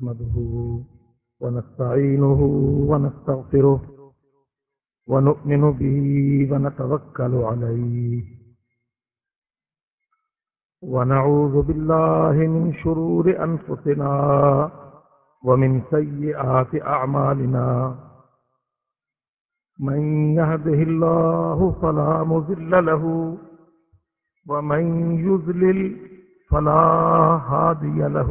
نحمده ونستعينه ونستغفره ونؤمن به ونتوكل عليه ونعوذ بالله من شرور أنفسنا ومن سيئات أعمالنا من يهده الله فلا مذل له ومن يذلل فلا هادي له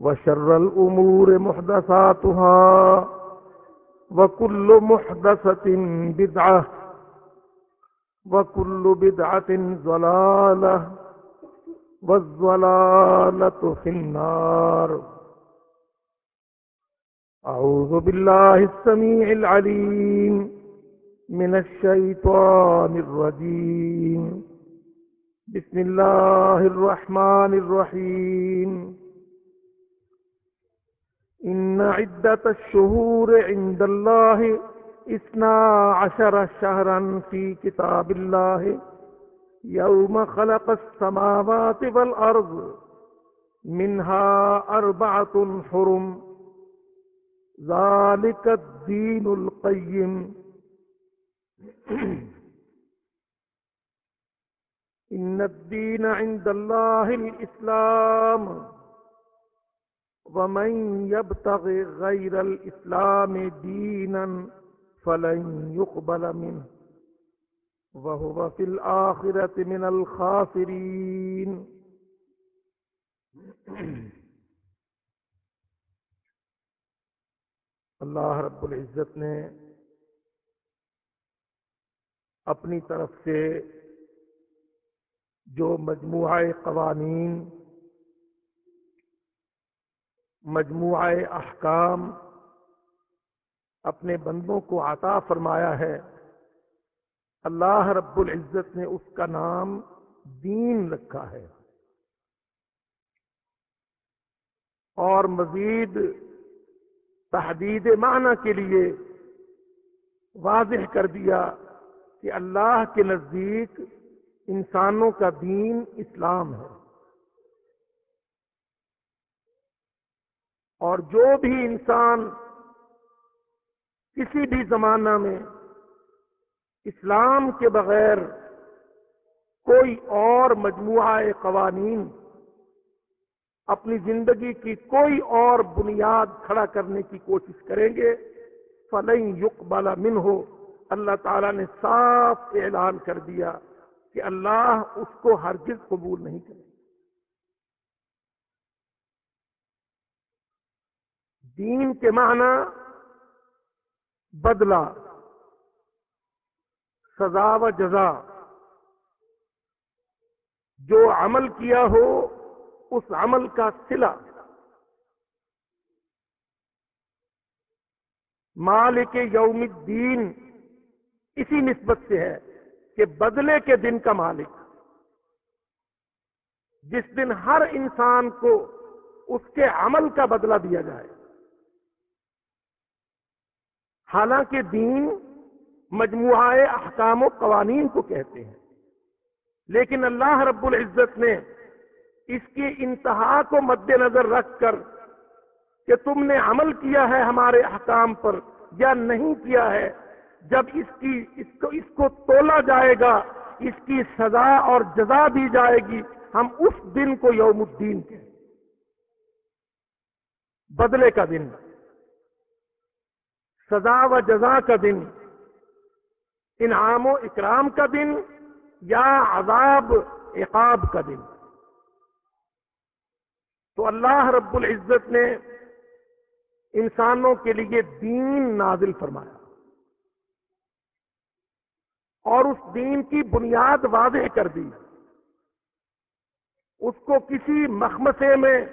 وشر الأمور محدثاتها وكل محدثة بدعة وكل بدعة ضلالة والضلالة في النار. أعوذ بالله السميع العليم من الشيطان الرجيم. بسم الله الرحمن الرحيم. إن عدة الشهور عند الله اثنا عشر شهرا في كتاب الله. يوم خلق السماوات والأرض منها أربعة حرم. ذلك الدين القيم. إن الدين عند الله الإسلام. ومن يبتغي غير الإسلام دينا فلن يقبل منه وهو في الآخرة من الخاسرين اللہ رب العزت نے اپنی طرف سے جو مجموعہ قوانین مجموعہ احکام اپنے بندوں کو عطا فرمایا ہے۔ اللہ رب العزت نے اس کا نام دین رکھا ہے۔ اور مزید تحدید معنی کے لیے واضح کر دیا کہ اللہ کے نزدیک انسانوں کا دین اسلام ہے۔ اور جو بھی انسان کسی بھی زمانہ میں اسلام کے بغیر کوئی اور مجموعہ قوانین اپنی زندگی کی کوئی اور بنیاد کھڑا کرنے کی کوشش کریں گے فلئی یق بالا من ہو اللہ تعالیٰ نے صاف اعلان کر دیا کہ اللہ اس کو ہرگز قبول نہیں کرے۔ دین کے معنی بدلہ، سزا و جزا۔ جو عمل کیا ہو، اس عمل کا سلا مالک یوم الدین اسی نسبت سے ہے کہ بدلے کے دن کا مالک۔ جس دن ہر انسان کو اس کے عمل کا بدلہ دیا جائے۔ حالانکہ دین مجموعہ احکام و قوانین کو کہتے ہیں۔ لیکن اللہ رب العزت نے اس کی انتہا کو مد نظر رکھ کر کہ تم نے عمل کیا ہے ہمارے احکام پر یا نہیں کیا ہے، جب اس کی، اس کو اس کو تولا جائے گا، اس کی سزا اور جزا دی جائے گی، ہم اس دن کو یوم الدین کے بدلے کا دن۔ سزا و جزا کا دن، انعام و اکرام کا دن یا عذاب، عقاب کا دن۔ تو اللہ رب العزت نے انسانوں کے لیے دین نازل فرمایا۔ اور اس دین کی بنیاد واضح کر دی۔ اس کو کسی مخمسے میں،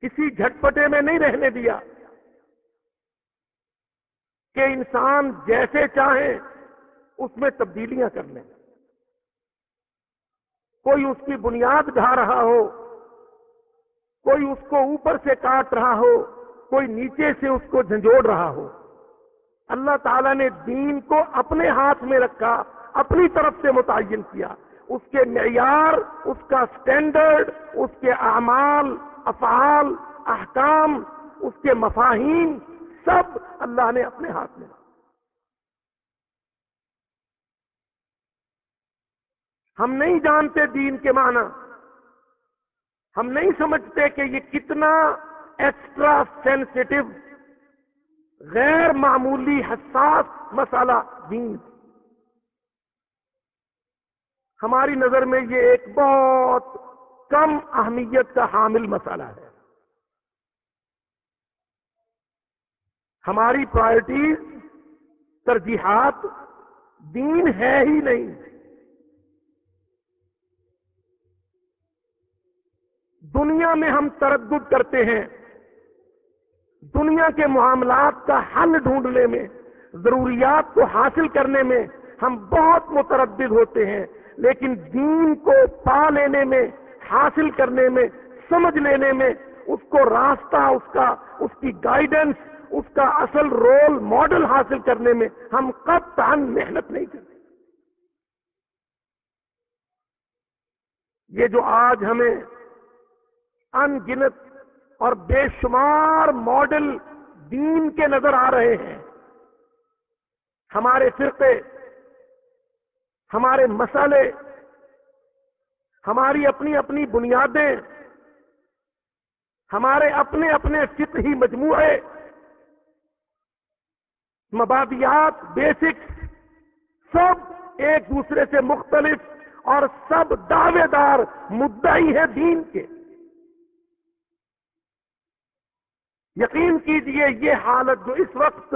کسی جھٹپٹے میں نہیں رہنے دیا۔ کہ انسان جیسے چاہیں اس میں تبدیلیاں کر لیں کوئی اس کی بنیاد ڈھا رہا ہو، کوئی اس کو اوپر سے کاٹ رہا ہو، کوئی نیچے سے اس کو جھنجھوڑ رہا ہو۔ اللہ تعالیٰ نے دین کو اپنے ہاتھ میں رکھا، اپنی طرف سے متعین کیا۔ اس کے معیار، اس کا سٹینڈرڈ، اس کے اعمال، افعال، احکام، اس کے مفاہین سب اللہ نے اپنے ہاتھ میں رکھا۔ ہم نہیں جانتے دین کے معنی۔ ہم نہیں سمجھتے کہ یہ کتنا ایکسٹرا سینسٹیو غیر معمولی حساس مسئلہ دین۔ ہماری نظر میں یہ ایک بہت کم اہمیت کا حامل مسئلہ ہے۔ ہماری پرائرٹیز ترجیحات دین ہے ہی نہیں۔ دنیا میں ہم تردد کرتے ہیں۔ دنیا کے معاملات کا حل ڈھونڈنے میں، ضروریات کو حاصل کرنے میں ہم بہت متردد ہوتے ہیں۔ لیکن دین کو پا لینے میں، حاصل کرنے میں، سمجھ لینے میں، اس کو راستہ، اس کا، اس کی گائیڈنس اس کا اصل رول ماڈل حاصل کرنے میں ہم کب تان محنت نہیں کرتے۔ یہ جو آج ہمیں ان گنت اور بے شمار ماڈل دین کے نظر آ رہے ہیں، ہمارے فرقے، ہمارے مسئلے، ہماری اپنی اپنی بنیادیں، ہمارے اپنے اپنے فقہی مجموعے مبادیات بیسکس سب ایک دوسرے سے مختلف اور سب دعوے دار مدعی ہیں دین کے۔ یقین کیجیے یہ حالت جو اس وقت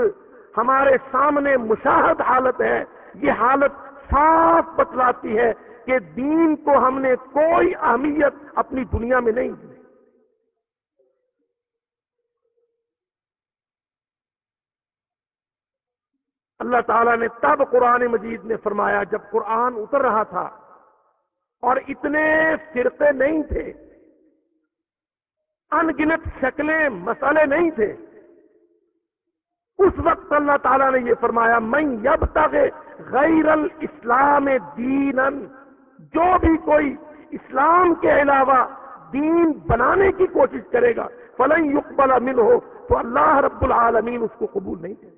ہمارے سامنے مشاہد حالت ہے، یہ حالت صاف بتلاتی ہے کہ دین کو ہم نے کوئی اہمیت اپنی دنیا میں نہیں دی۔ اللہ تعالیٰ نے تب قرآن مجید نے فرمایا جب قرآن اتر رہا تھا اور اتنے فرقے نہیں تھے ان گنت شکلیں، مسئلے نہیں تھے، اس وقت اللہ تعالیٰ نے یہ فرمایا میں یب تک غیر الاسلام دین جو بھی کوئی اسلام کے علاوہ دین بنانے کی کوشش کرے گا، فلن یقبل امن ہو تو اللہ رب العالمین اس کو قبول نہیں کرے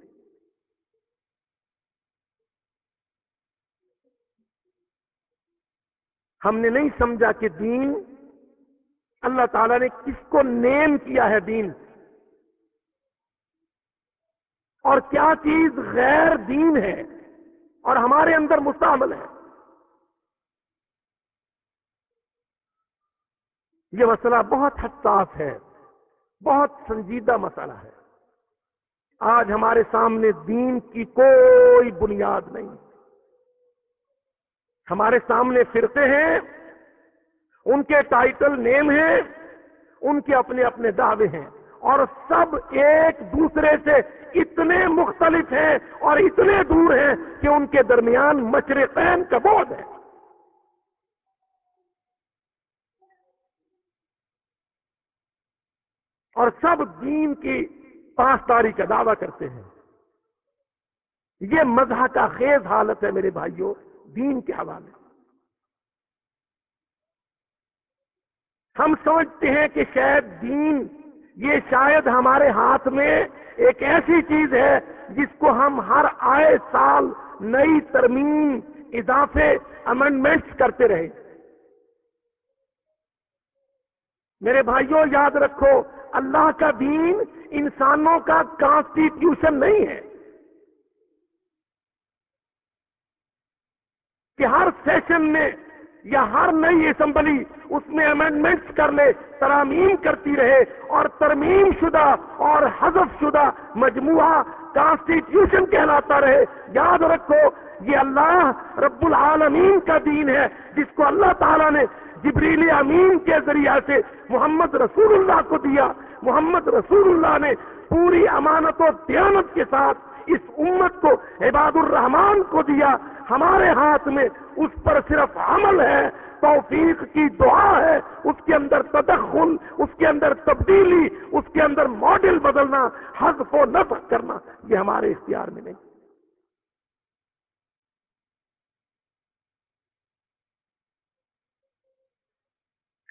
ہم نے نہیں سمجھا کہ دین اللہ تعالیٰ نے کس کو نیم کیا ہے دین؟ اور کیا چیز غیر دین ہے اور ہمارے اندر مستعمل ہے؟ یہ مسئلہ بہت حساس ہے، بہت سنجیدہ مسئلہ ہے۔ آج ہمارے سامنے دین کی کوئی بنیاد نہیں۔ ہمارے سامنے فرقے ہیں، ان کے ٹائٹل نیم ہیں، ان کے اپنے اپنے دعوے ہیں۔ اور سب ایک دوسرے سے اتنے مختلف ہیں اور اتنے دور ہیں کہ ان کے درمیان مشرقین کا بہت ہے۔ اور سب دین کی پاسداری کا دعویٰ کرتے ہیں۔ یہ مذہب کا خیز حالت ہے میرے بھائیوں۔ دین کے حوالے۔ ہم سمجھتے ہیں کہ شاید دین یہ شاید ہمارے ہاتھ میں ایک ایسی چیز ہے جس کو ہم ہر آئے سال نئی ترمیم، اضافے امنڈمنٹس کرتے رہے۔ میرے بھائیوں یاد رکھو، اللہ کا دین انسانوں کا کانسٹیٹیوشن نہیں ہے۔ کہ ہر سیشن میں یا ہر نئی اسمبلی اس میں امینڈمنٹس کر لے، ترامیم کرتی رہے اور ترمیم شدہ اور حذف شدہ مجموعہ کانسٹیٹیوشن کہلاتا رہے۔ یاد رکھو، یہ اللہ رب العالمین کا دین ہے، جس کو اللہ تعالیٰ نے جبریل امین کے ذریعہ سے محمد رسول اللہ کو دیا۔ محمد رسول اللہ نے پوری امانت و دیانت کے ساتھ اس امت کو، عباد الرحمان کو دیا۔ ہمارے ہاتھ میں اس پر صرف عمل ہے، توفیق کی دعا ہے۔ اس کے اندر تدخل، اس کے اندر تبدیلی، اس کے اندر ماڈل بدلنا، حذف و نفق کرنا، یہ ہمارے اختیار میں نہیں۔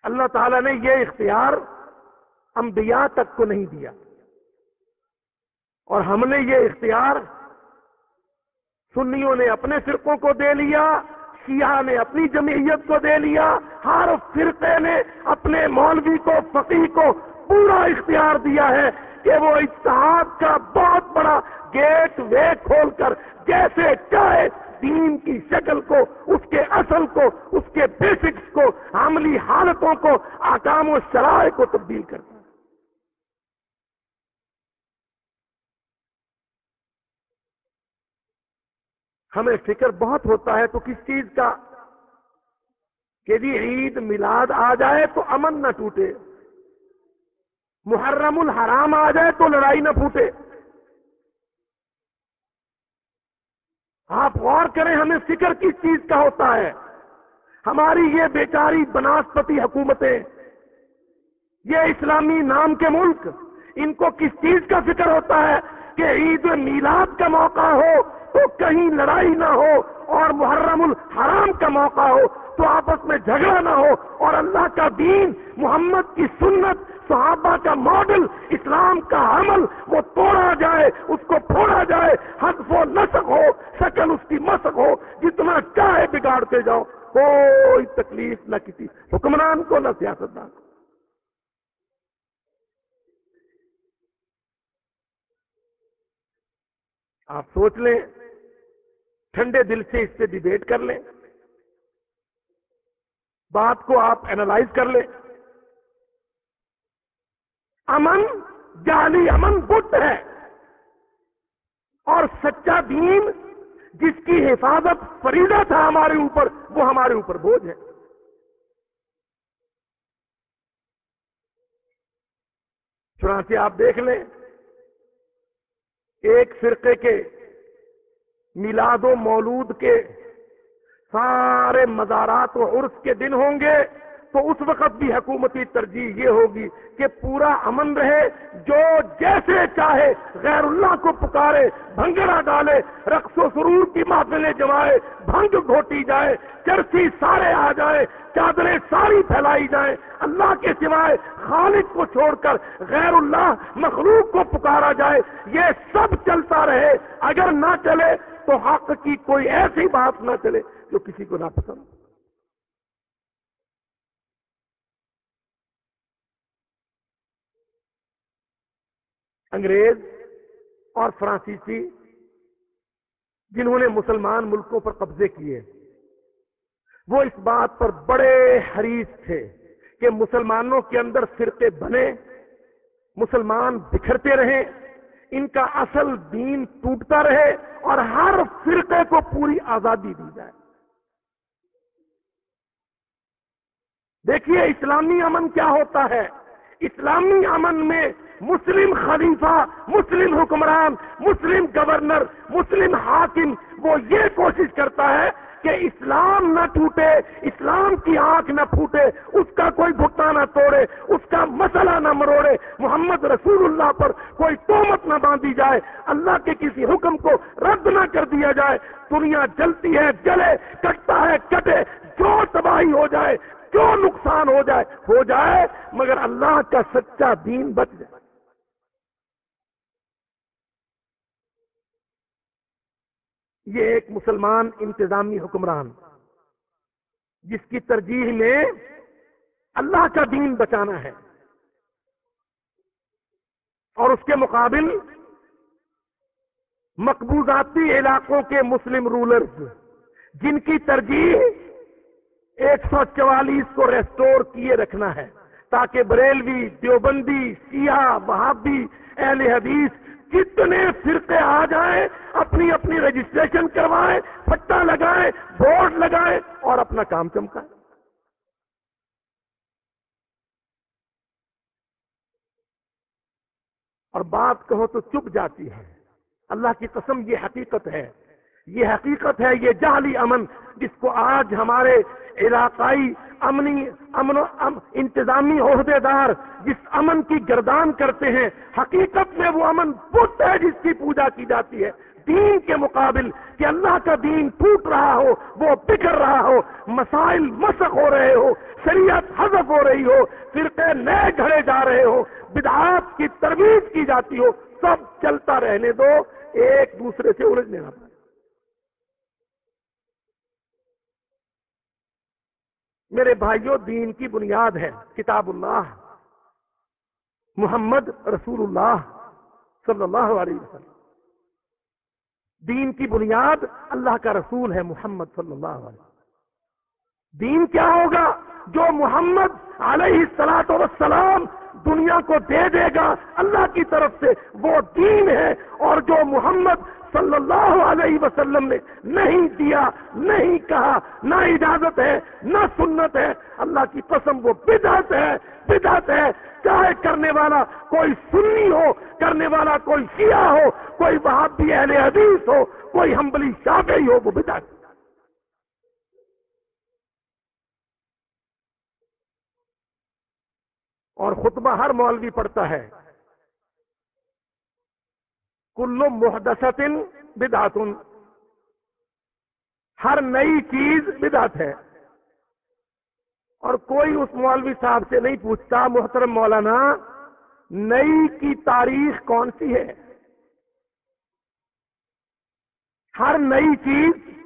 اللہ تعالیٰ نے یہ اختیار انبیاء تک کو نہیں دیا۔ اور ہم نے یہ اختیار سنیوں نے اپنے فرقوں کو دے لیا، شیعہ نے اپنی جمعیت کو دے لیا، ہر فرقے نے اپنے مولوی کو فقی کو پورا اختیار دیا ہے کہ وہ اتحاد کا بہت بڑا گیٹ وے کھول کر، جیسے چاہے دین کی شکل کو، اس کے اصل کو، اس کے بیسکس کو، عملی حالتوں کو آکام و شرائع کو تبدیل کرتا ہمیں فکر بہت ہوتا ہے تو کس چیز کا؟ کہ جی عید میلاد آ جائے تو امن نہ ٹوٹے، محرم الحرام آ جائے تو لڑائی نہ پھوٹے۔ آپ غور کریں، ہمیں فکر کس چیز کا ہوتا ہے؟ ہماری یہ بیچاری بناسپتی حکومتیں، یہ اسلامی نام کے ملک، ان کو کس چیز کا فکر ہوتا ہے؟ کہ عید میلاد کا موقع ہو تو کہیں لڑائی نہ ہو اور محرم الحرام کا موقع ہو، تو آپس میں جھگڑا نہ ہو اور اللہ کا دین، محمد کی سنت، صحابہ کا ماڈل، اسلام کا عمل وہ توڑا جائے، اس کو پھوڑا جائے حق و نسق ہو، شکل اس کی مسق ہو، جتنا چاہے بگاڑتے جاؤ، کوئی تکلیف نہ کسی حکمران کو، نہ سیاستدان کو۔ آپ سوچ لیں ٹھنڈے دل سے اس سے ڈبیٹ کر لیں۔ بات کو آپ اینالائز کر لیں۔ امن، جعلی امن بت ہے۔ اور سچا دین جس کی حفاظت فریضہ تھا ہمارے اوپر، وہ ہمارے اوپر بوجھ ہے۔ چنانچہ آپ دیکھ لیں، ایک فرقے کے میلاد و مولود کے سارے مزارات و عرس کے دن ہوں گے۔ تو اس وقت بھی حکومتی ترجیح یہ ہوگی کہ پورا امن رہے، جو جیسے چاہے غیر اللہ کو پکارے، بھنگڑا ڈالے، رقص و سرور کی محفلیں جمائے، بھنگ گھوٹی جائے، چرسی سارے آ جائے، چادریں ساری پھیلائی جائیں، اللہ کے سوائے خالد کو چھوڑ کر غیر اللہ مخلوق کو پکارا جائے، یہ سب چلتا رہے۔ اگر نہ چلے تو حق کی کوئی ایسی بات نہ چلے جو کسی کو نہ پسند انگریز اور فرانسیسی جنہوں نے مسلمان ملکوں پر قبضے کیے، وہ اس بات پر بڑے حریص تھے کہ مسلمانوں کے اندر فرقے بنے، مسلمان بکھرتے رہیں ان کا اصل دین ٹوٹتا رہے اور ہر فرقے کو پوری آزادی دی جائے۔ دیکھیے، اسلامی امن کیا ہوتا ہے؟ اسلامی امن میں مسلم خلیفہ، مسلم حکمران، مسلم گورنر، مسلم حاکم، وہ یہ کوشش کرتا ہے کہ اسلام نہ ٹوٹے، اسلام کی آنکھ نہ پھوٹے، اس کا کوئی گھٹا نہ توڑے، اس کا مسئلہ نہ مروڑے، محمد رسول اللہ پر کوئی تومت نہ باندھی جائے، اللہ کے کسی حکم کو رد نہ کر دیا جائے، دنیا جلتی ہے، جلے، کٹتا ہے، کٹے، جو تباہی ہو جائے، جو نقصان ہو جائے ہو جائے، مگر اللہ کا سچا دین بچ جائے۔ یہ ایک مسلمان انتظامی حکمران، جس کی ترجیح میں اللہ کا دین بچانا ہے اور اس کے مقابل مقبوضاتی علاقوں کے مسلم رولرز، جن کی ترجیح ایک سو چوالیس کو ریسٹور کیے رکھنا ہے تاکہ بریلوی دیوبندی سیاہ بہابی اہل حدیث کتنے فرقے آ جائیں، اپنی اپنی رجسٹریشن کروائیں، پٹا لگائیں بورڈ لگائیں اور اپنا کام چمکائیں اور بات کہو تو چپ جاتی ہے۔ اللہ کی قسم، یہ حقیقت ہے۔ یہ حقیقت ہے، یہ جعلی امن جس کو آج ہمارے علاقائی امنی امن ام انتظامی عہدے دار جس امن کی گردان کرتے ہیں، حقیقت میں وہ امن بت ہے جس کی پوجا کی جاتی ہے۔ دین کے مقابل کہ اللہ کا دین ٹوٹ رہا ہو، وہ بکھر رہا ہو، مسائل مسق ہو رہے ہو، شریعت حذف ہو رہی ہو، فرقے نئے گھڑے جا رہے ہو، بدعات کی ترویج کی جاتی ہو، سب چلتا رہنے دو، ایک دوسرے سے الجھنے نہ پڑے میرے بھائیوں دین کی بنیاد ہے کتاب اللہ، محمد رسول اللہ صلی اللہ علیہ وسلم۔ دین کی بنیاد اللہ کا رسول ہے محمد صلی اللہ علیہ وسلم۔ دین کیا ہوگا؟ جو محمد علیہ السلاط وسلام دنیا کو دے دے گا اللہ کی طرف سے، وہ دین ہے اور جو محمد صلی اللہ علیہ وسلم نے نہیں دیا، نہیں کہا، نہ اجازت ہے، نہ سنت ہے، اللہ کی قسم وہ بدعت ہے بدعت ہے۔ چاہے کرنے والا کوئی سنی ہو، کرنے والا کوئی شیعہ ہو، کوئی وہابی اہل حدیث ہو، کوئی ہمبلی شافعی ہو، وہ بدعت اور خطبہ ہر مولوی پڑھتا ہے۔ کلو محدثت بدعتن۔ ہر نئی چیز بدعت ہے۔ اور کوئی اس مولوی صاحب سے نہیں پوچھتا، محترم مولانا، نئی کی تاریخ کون سی ہے؟ ہر نئی چیز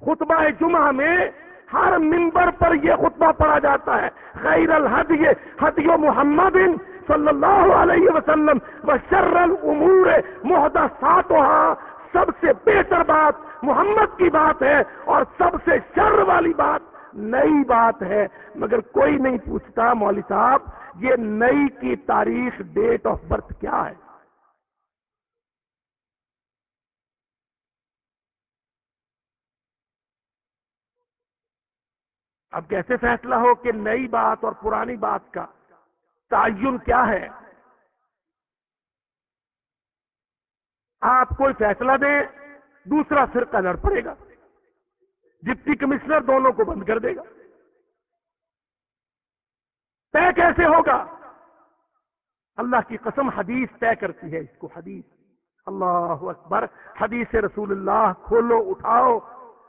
خطبہ جمعہ میں ہر ممبر پر یہ خطبہ پڑھا جاتا ہے۔ خیر الحد یہ محمد صلی اللہ علیہ وسلم و شر الامور محدثاتها سب سے بہتر بات محمد کی بات ہے اور سب سے شر والی بات نئی بات ہے۔ مگر کوئی نہیں پوچھتا مولوی صاحب، یہ نئی کی تاریخ ڈیٹ آف برتھ کیا ہے؟ اب کیسے فیصلہ ہو کہ نئی بات اور پرانی بات کا تعین کیا ہے؟ آپ کوئی فیصلہ دیں، دوسرا فرقہ لڑ پڑے گا۔ ڈپٹی کمشنر دونوں کو بند کر دے گا۔ طے کیسے ہوگا؟ اللہ کی قسم حدیث طے کرتی ہے اس کو، حدیث۔ اللہ اکبر، حدیث رسول اللہ، کھولو، اٹھاؤ۔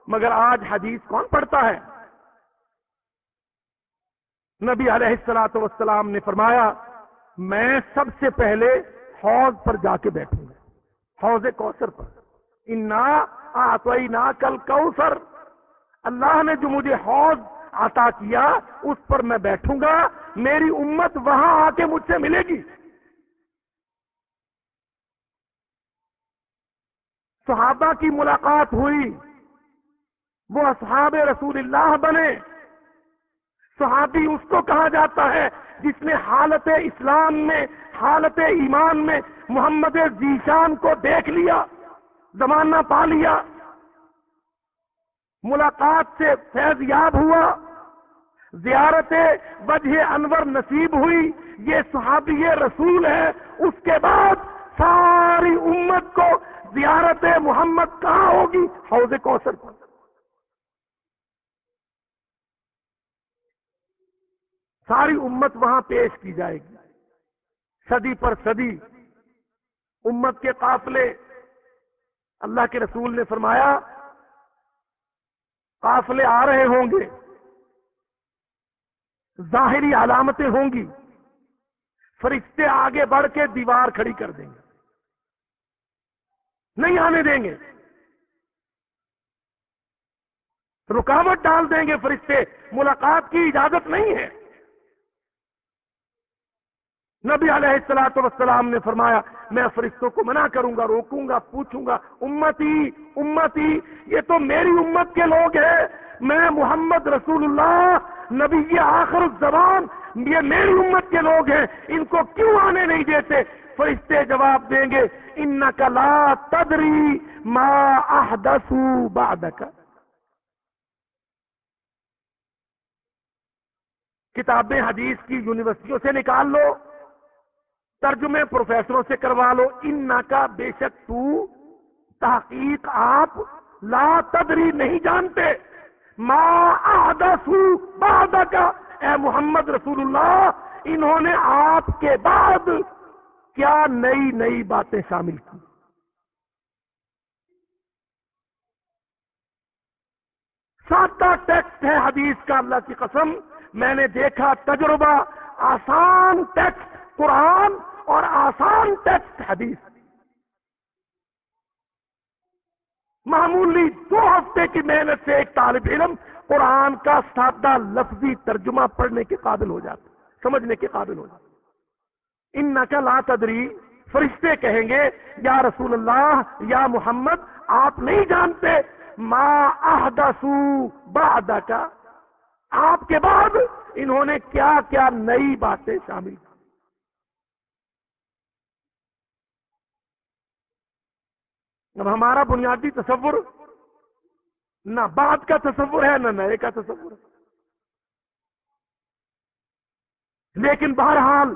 مگر آج حدیث کون پڑھتا ہے؟ نبی علیہ السلاۃ وسلام نے فرمایا، میں سب سے پہلے حوض پر جا کے بیٹھوں گا۔ حوض کوثر پر۔ انا آتوئی نا کل کوثر اللہ نے جو مجھے حوض عطا کیا، اس پر میں بیٹھوں گا۔ میری امت وہاں آ کے مجھ سے ملے گی۔ صحابہ کی ملاقات ہوئی۔ وہ اصحاب رسول اللہ بنے۔ صحابی اس کو کہا جاتا ہے جس نے حالت اسلام میں، حالت ایمان میں محمد ذیشان کو دیکھ لیا، زمانہ پا لیا۔ ملاقات سے فیض یاب ہوا، زیارت وجہ انور نصیب ہوئی، یہ صحابی رسول ہے۔ اس کے بعد ساری امت کو زیارت محمد کہاں ہوگی؟ حوض کوثر پر۔ ساری امت وہاں پیش کی جائے گی۔ صدی پر صدی امت کے قافلے، اللہ کے رسول نے فرمایا، قافلے آ رہے ہوں گے، ظاہری علامتیں ہوں گی، فرشتے آگے بڑھ کے دیوار کھڑی کر دیں گے۔ نہیں آنے دیں گے۔ رکاوٹ ڈال دیں گے فرشتے، ملاقات کی اجازت نہیں ہے۔ نبی علیہ السلاۃ وسلام نے فرمایا، میں فرشتوں کو منع کروں گا روکوں گا پوچھوں گا امتی امتی، یہ تو میری امت کے لوگ ہیں، میں محمد رسول اللہ، نبی یہ آخر الزبان یہ میری امت کے لوگ ہیں، ان کو کیوں آنے نہیں دیتے؟ فرشتے جواب دیں گے ان کا لا تدری ما احدثو بعدک۔ کتابیں حدیث کی یونیورسٹیوں سے نکال لو۔ ترجمے پروفیسروں سے کروا لو۔ ان کا بے شک تو تحقیق آپ لا تدری نہیں جانتے۔ ما احدثو بعد کا اے محمد رسول اللہ، انہوں نے آپ کے بعد کیا نئی نئی باتیں شامل کی؟ سادہ ٹیکسٹ ہے حدیث کا، اللہ کی قسم، میں نے دیکھا تجربہ، آسان ٹیکسٹ، قرآن اور آسان ٹیکسٹ حدیث۔ معمولی دو ہفتے کی محنت سے ایک طالب علم قرآن کا سادہ لفظی ترجمہ پڑھنے کے قابل ہو جاتا، سمجھنے کے قابل ہو جاتا۔ ان نقل لا تدری، فرشتے کہیں گے، یا رسول اللہ، یا محمد، آپ نہیں جانتے۔ ما احدثو بعد کا آپ کے بعد انہوں نے کیا کیا نئی باتیں شامل کی۔ اب ہمارا بنیادی تصور نہ بعد کا تصور ہے، نہ نئے کا تصور ہے۔ لیکن بہرحال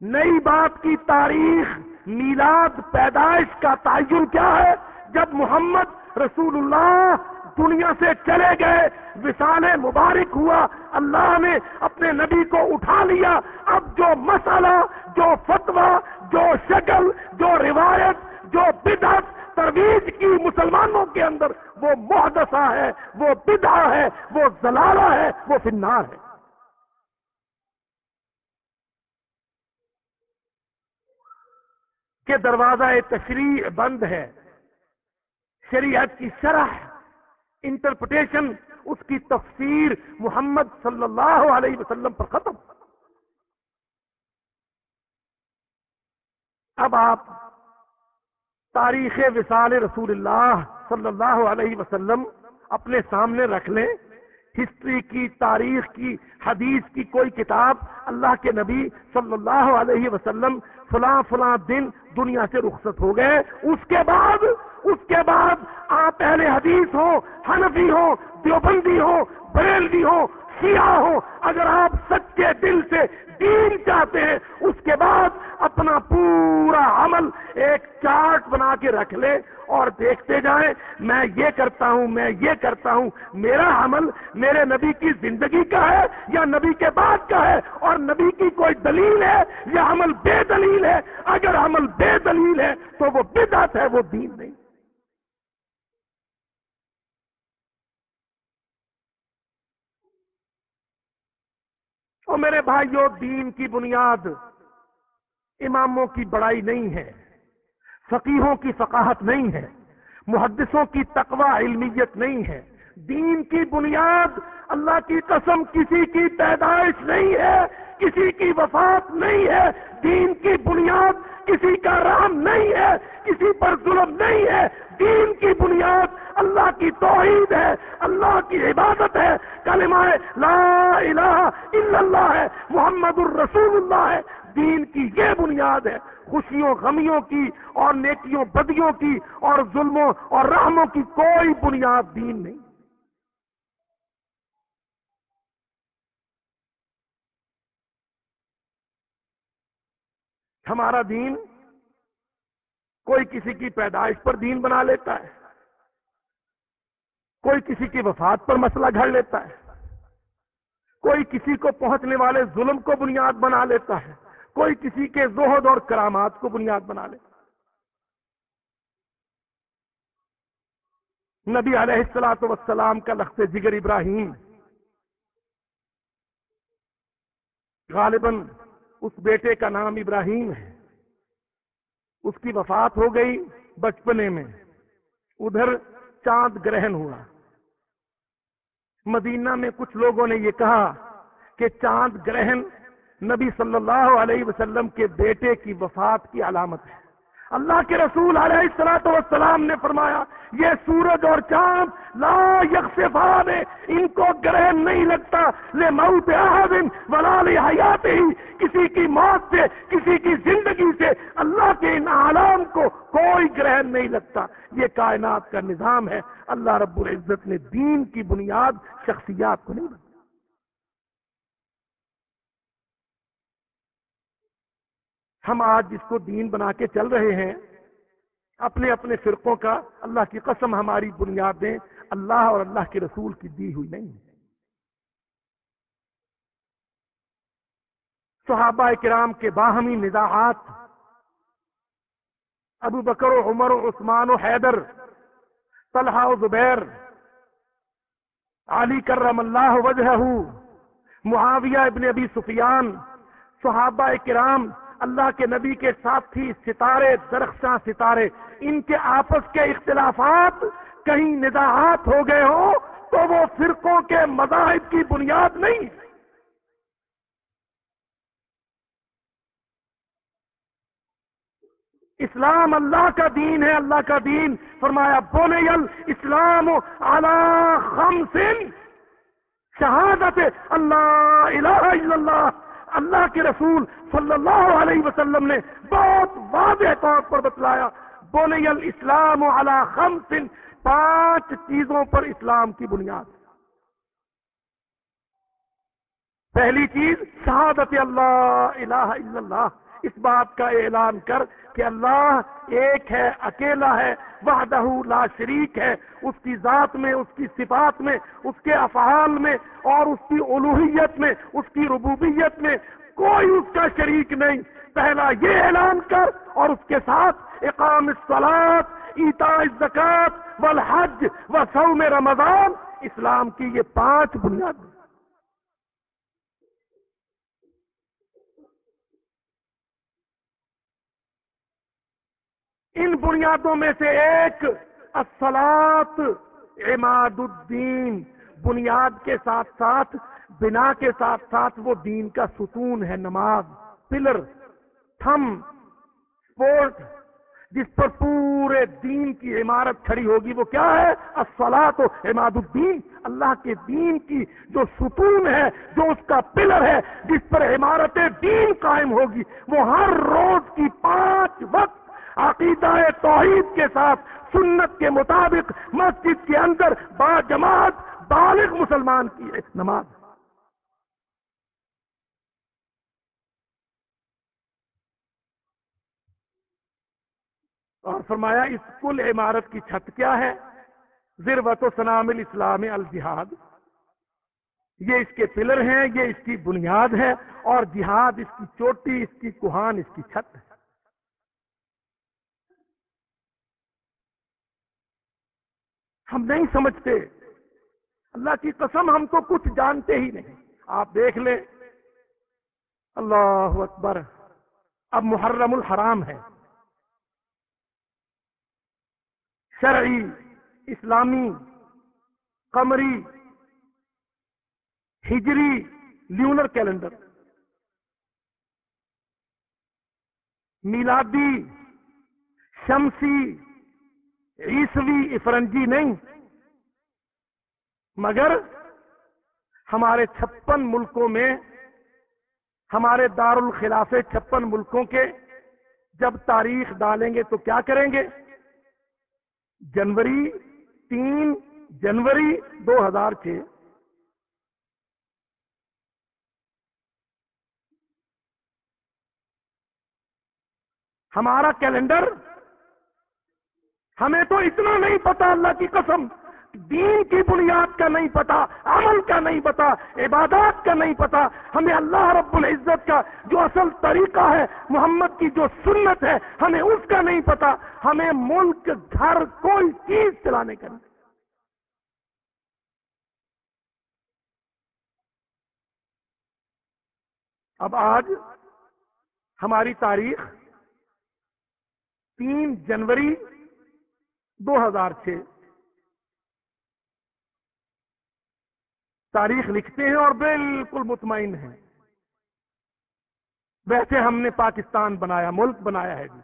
نئی بات کی تاریخ، میلاد، پیدائش کا تعین کیا ہے؟ جب محمد رسول اللہ دنیا سے چلے گئے وسال مبارک ہوا، اللہ نے اپنے نبی کو اٹھا لیا۔ اب جو مسئلہ، جو فتوہ جو شکل، جو روایت، جو بدعت ترویج کی مسلمانوں کے اندر، وہ محدثہ ہے، وہ بدعا ہے، وہ زلالہ ہے، وہ فنار ہے۔ کہ دروازہ تشریح بند ہے، شریعت کی شرح انٹرپریٹیشن اس کی تفسیر محمد صلی اللہ علیہ وسلم پر ختم۔ اب آپ تاریخ وصال رسول اللہ صلی اللہ علیہ وسلم اپنے سامنے رکھ لیں۔ ہسٹری کی، تاریخ کی، حدیث کی کوئی کتاب اللہ کے نبی صلی اللہ علیہ وسلم فلاں فلاں دن دنیا سے رخصت ہو گئے۔ اس کے بعد، اس کے بعد آپ پہلے حدیث ہو حنفی ہو دیوبندی ہو بریلوی ہو سیاہ ہو اگر آپ سچے دل سے دین چاہتے ہیں، اس کے بعد عمل ایک چارٹ بنا کے رکھ لیں اور دیکھتے جائیں، میں یہ کرتا ہوں، میں یہ کرتا ہوں، میرا عمل میرے نبی کی زندگی کا ہے یا نبی کے بعد کا ہے؟ اور نبی کی کوئی دلیل ہے یا عمل بے دلیل ہے؟ اگر عمل بے دلیل ہے تو وہ بدعت ہے، وہ دین نہیں۔ اور میرے بھائیوں دین کی بنیاد اماموں کی بڑائی نہیں ہے فقیحوں کی فقاہت نہیں ہے، محدثوں کی تقوی علمیت نہیں ہے۔ دین کی بنیاد اللہ کی قسم کسی کی پیدائش نہیں ہے، کسی کی وفات نہیں ہے۔ دین کی بنیاد کسی کا رام نہیں ہے، کسی پر ظلم نہیں ہے۔ دین کی بنیاد اللہ کی توحید ہے، اللہ کی عبادت ہے۔ کلمہ لا الہ الا اللہ ہے، محمد الرسول اللہ ہے۔ دین کی یہ بنیاد ہے، خوشیوں، غمیوں کی اور نیکیوں، بدیوں کی اور ظلموں اور رحموں کی کوئی بنیاد دین نہیں۔ ہمارا دین کوئی کسی کی پیدائش پر دین بنا لیتا ہے، کوئی کسی کی وفات پر مسئلہ گھڑ لیتا ہے، کوئی کسی کو پہنچنے والے ظلم کو بنیاد بنا لیتا ہے۔ کوئی کسی کے زہد اور کرامات کو بنیاد بنا لیتا ہے نبی علیہ السلاط وسلام کا لخت جگر ابراہیم۔ غالباً اس بیٹے کا نام ابراہیم ہے۔ اس کی وفات ہو گئی بچپنے میں۔ ادھر چاند گرہن ہوا۔ مدینہ میں کچھ لوگوں نے یہ کہا کہ چاند گرہن نبی صلی اللہ علیہ وسلم کے بیٹے کی وفات کی علامت ہے۔ اللہ کے رسول علیہ السلاط والسلام نے فرمایا، یہ سورج اور چاند لا یکسفان ان کو گرہن نہیں لگتا لے موت احدن ولا حیات ہی کسی کی موت سے، کسی کی زندگی سے اللہ کے ان عالم کو کوئی گرہن نہیں لگتا۔ یہ کائنات کا نظام ہے، اللہ رب العزت نے دین کی بنیاد، شخصیات کو نہیں بنایا۔ ہم آج جس کو دین بنا کے چل رہے ہیں، اپنے اپنے فرقوں کا اللہ کی قسم ہماری بنیادیں اللہ اور اللہ کے رسول کی دی ہوئی نہیں صحابہ کرام کے باہمی نزاحات ابو بکر و عمر و عثمان و حیدر، طلحہ و زبیر، علی کرم اللہ وجہ معاویہ ابن ابی سفیان، صحابہ کرام اللہ کے نبی کے ساتھی ستارے، درخشاں ستارے۔ ان کے آپس کے اختلافات کہیں نزاحات ہو گئے ہوں تو وہ فرقوں کے مذاہب کی بنیاد نہیں۔ اسلام اللہ کا دین ہے، اللہ کا دین۔ فرمایا بولے اسلام خمس شہادت، اللہ الہ الا اللہ۔ اللہ کے رسول صلی اللہ علیہ وسلم نے بہت واضح طور پر بتلایا، بولے اسلام خمس، پانچ چیزوں پر اسلام کی بنیاد۔ پہلی چیز، شہادت اللہ الہ الا اللہ۔ اس بات کا اعلان کر کہ اللہ ایک ہے، اکیلا ہے، وحدہ لا شریک ہے۔ اس کی ذات میں، اس کی صفات میں، اس کے افعال میں اور اس کی الوحیت میں، اس کی ربوبیت میں کوئی اس کا شریک نہیں۔ پہلا یہ اعلان کر اور اس کے ساتھ اقام الصلاط ایتا الزکات والحج و سوم رمضان۔ اسلام کی یہ پانچ بنیاد ان بنیادوں میں سے ایک اصلاط عماد الدین. بنیاد کے ساتھ ساتھ، بنا کے ساتھ ساتھ وہ دین کا ستون ہے، نماز، پلر، تھم، سپورٹ. جس پر پورے دین کی عمارت کھڑی ہوگی، وہ کیا ہے؟ اصلاط و عماد الدین. اللہ کے دین کی جو ستون ہے، جو اس کا پلر ہے، جس پر عمارت دین قائم ہوگی، وہ ہر روز کی پانچ وقت عقیدہ توحید کے ساتھ، سنت کے مطابق مسجد کے اندر با جماعت، بالغ مسلمان کی ایک نماز۔ اور فرمایا، اس کل عمارت کی چھت کیا ہے؟ ذروت و سنام الاسلام الجہاد۔ یہ اس کے پلر ہیں، یہ اس کی بنیاد ہے اور جہاد اس کی چوٹی، اس کی کوہان، اس کی چھت۔ ہے ہم نہیں سمجھتے۔ اللہ کی قسم ہم تو کچھ جانتے ہی نہیں۔ آپ دیکھ لیں۔ اللہ اکبر۔ اب محرم الحرام ہے۔ شرعی، اسلامی، قمری، ہجری لیونر کیلنڈر۔ میلادی، شمسی عیسوی افرنجی نہیں، مگر ہمارے چھپن ملکوں میں، ہمارے دارالخلافے چھپن ملکوں کے جب تاریخ ڈالیں گے تو کیا کریں گے؟ جنوری، تین جنوری دو ہزار چھ۔ ہمارا کیلنڈر ہمیں تو اتنا نہیں پتا اللہ کی قسم، دین کی بنیاد کا نہیں پتا، عمل کا نہیں پتا، عبادات کا نہیں پتا۔ ہمیں اللہ رب العزت کا جو اصل طریقہ ہے، محمد کی جو سنت ہے، ہمیں اس کا نہیں پتا۔ ہمیں ملک، گھر، کوئی چیز چلانے کا نہیں۔ اب آج ہماری تاریخ تین جنوری دو ہزار چھ۔ تاریخ لکھتے ہیں اور بالکل مطمئن ہیں۔ ویسے ہم نے پاکستان بنایا، ملک بنایا ہے جی۔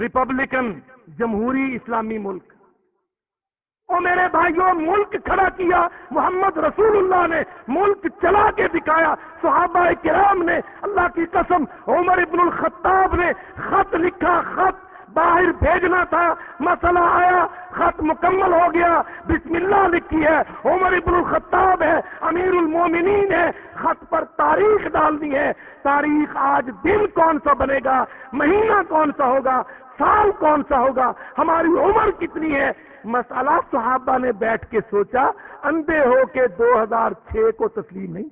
ریپبلکن جمہوری اسلامی ملک۔ اور میرے بھائیوں، ملک کھڑا کیا، محمد رسول اللہ نے ملک چلا کے دکھایا، صحابہ کرام نے اللہ کی قسم، عمر ابن الخطاب نے خط لکھا، خط باہر بھیجنا تھا، مسئلہ آیا، خط مکمل ہو گیا، بسم اللہ لکھی ہے، عمر ابن الخطاب ہے، امیر المومنین ہے، خط پر تاریخ ڈالنی ہے، تاریخ آج دن کون سا بنے گا، مہینہ کون سا ہوگا، سال کون سا ہوگا، ہماری عمر کتنی ہے مسئلہ صحابہ نے بیٹھ کے سوچا، اندھے ہو کے دو ہزار چھ کو تسلیم نہیں۔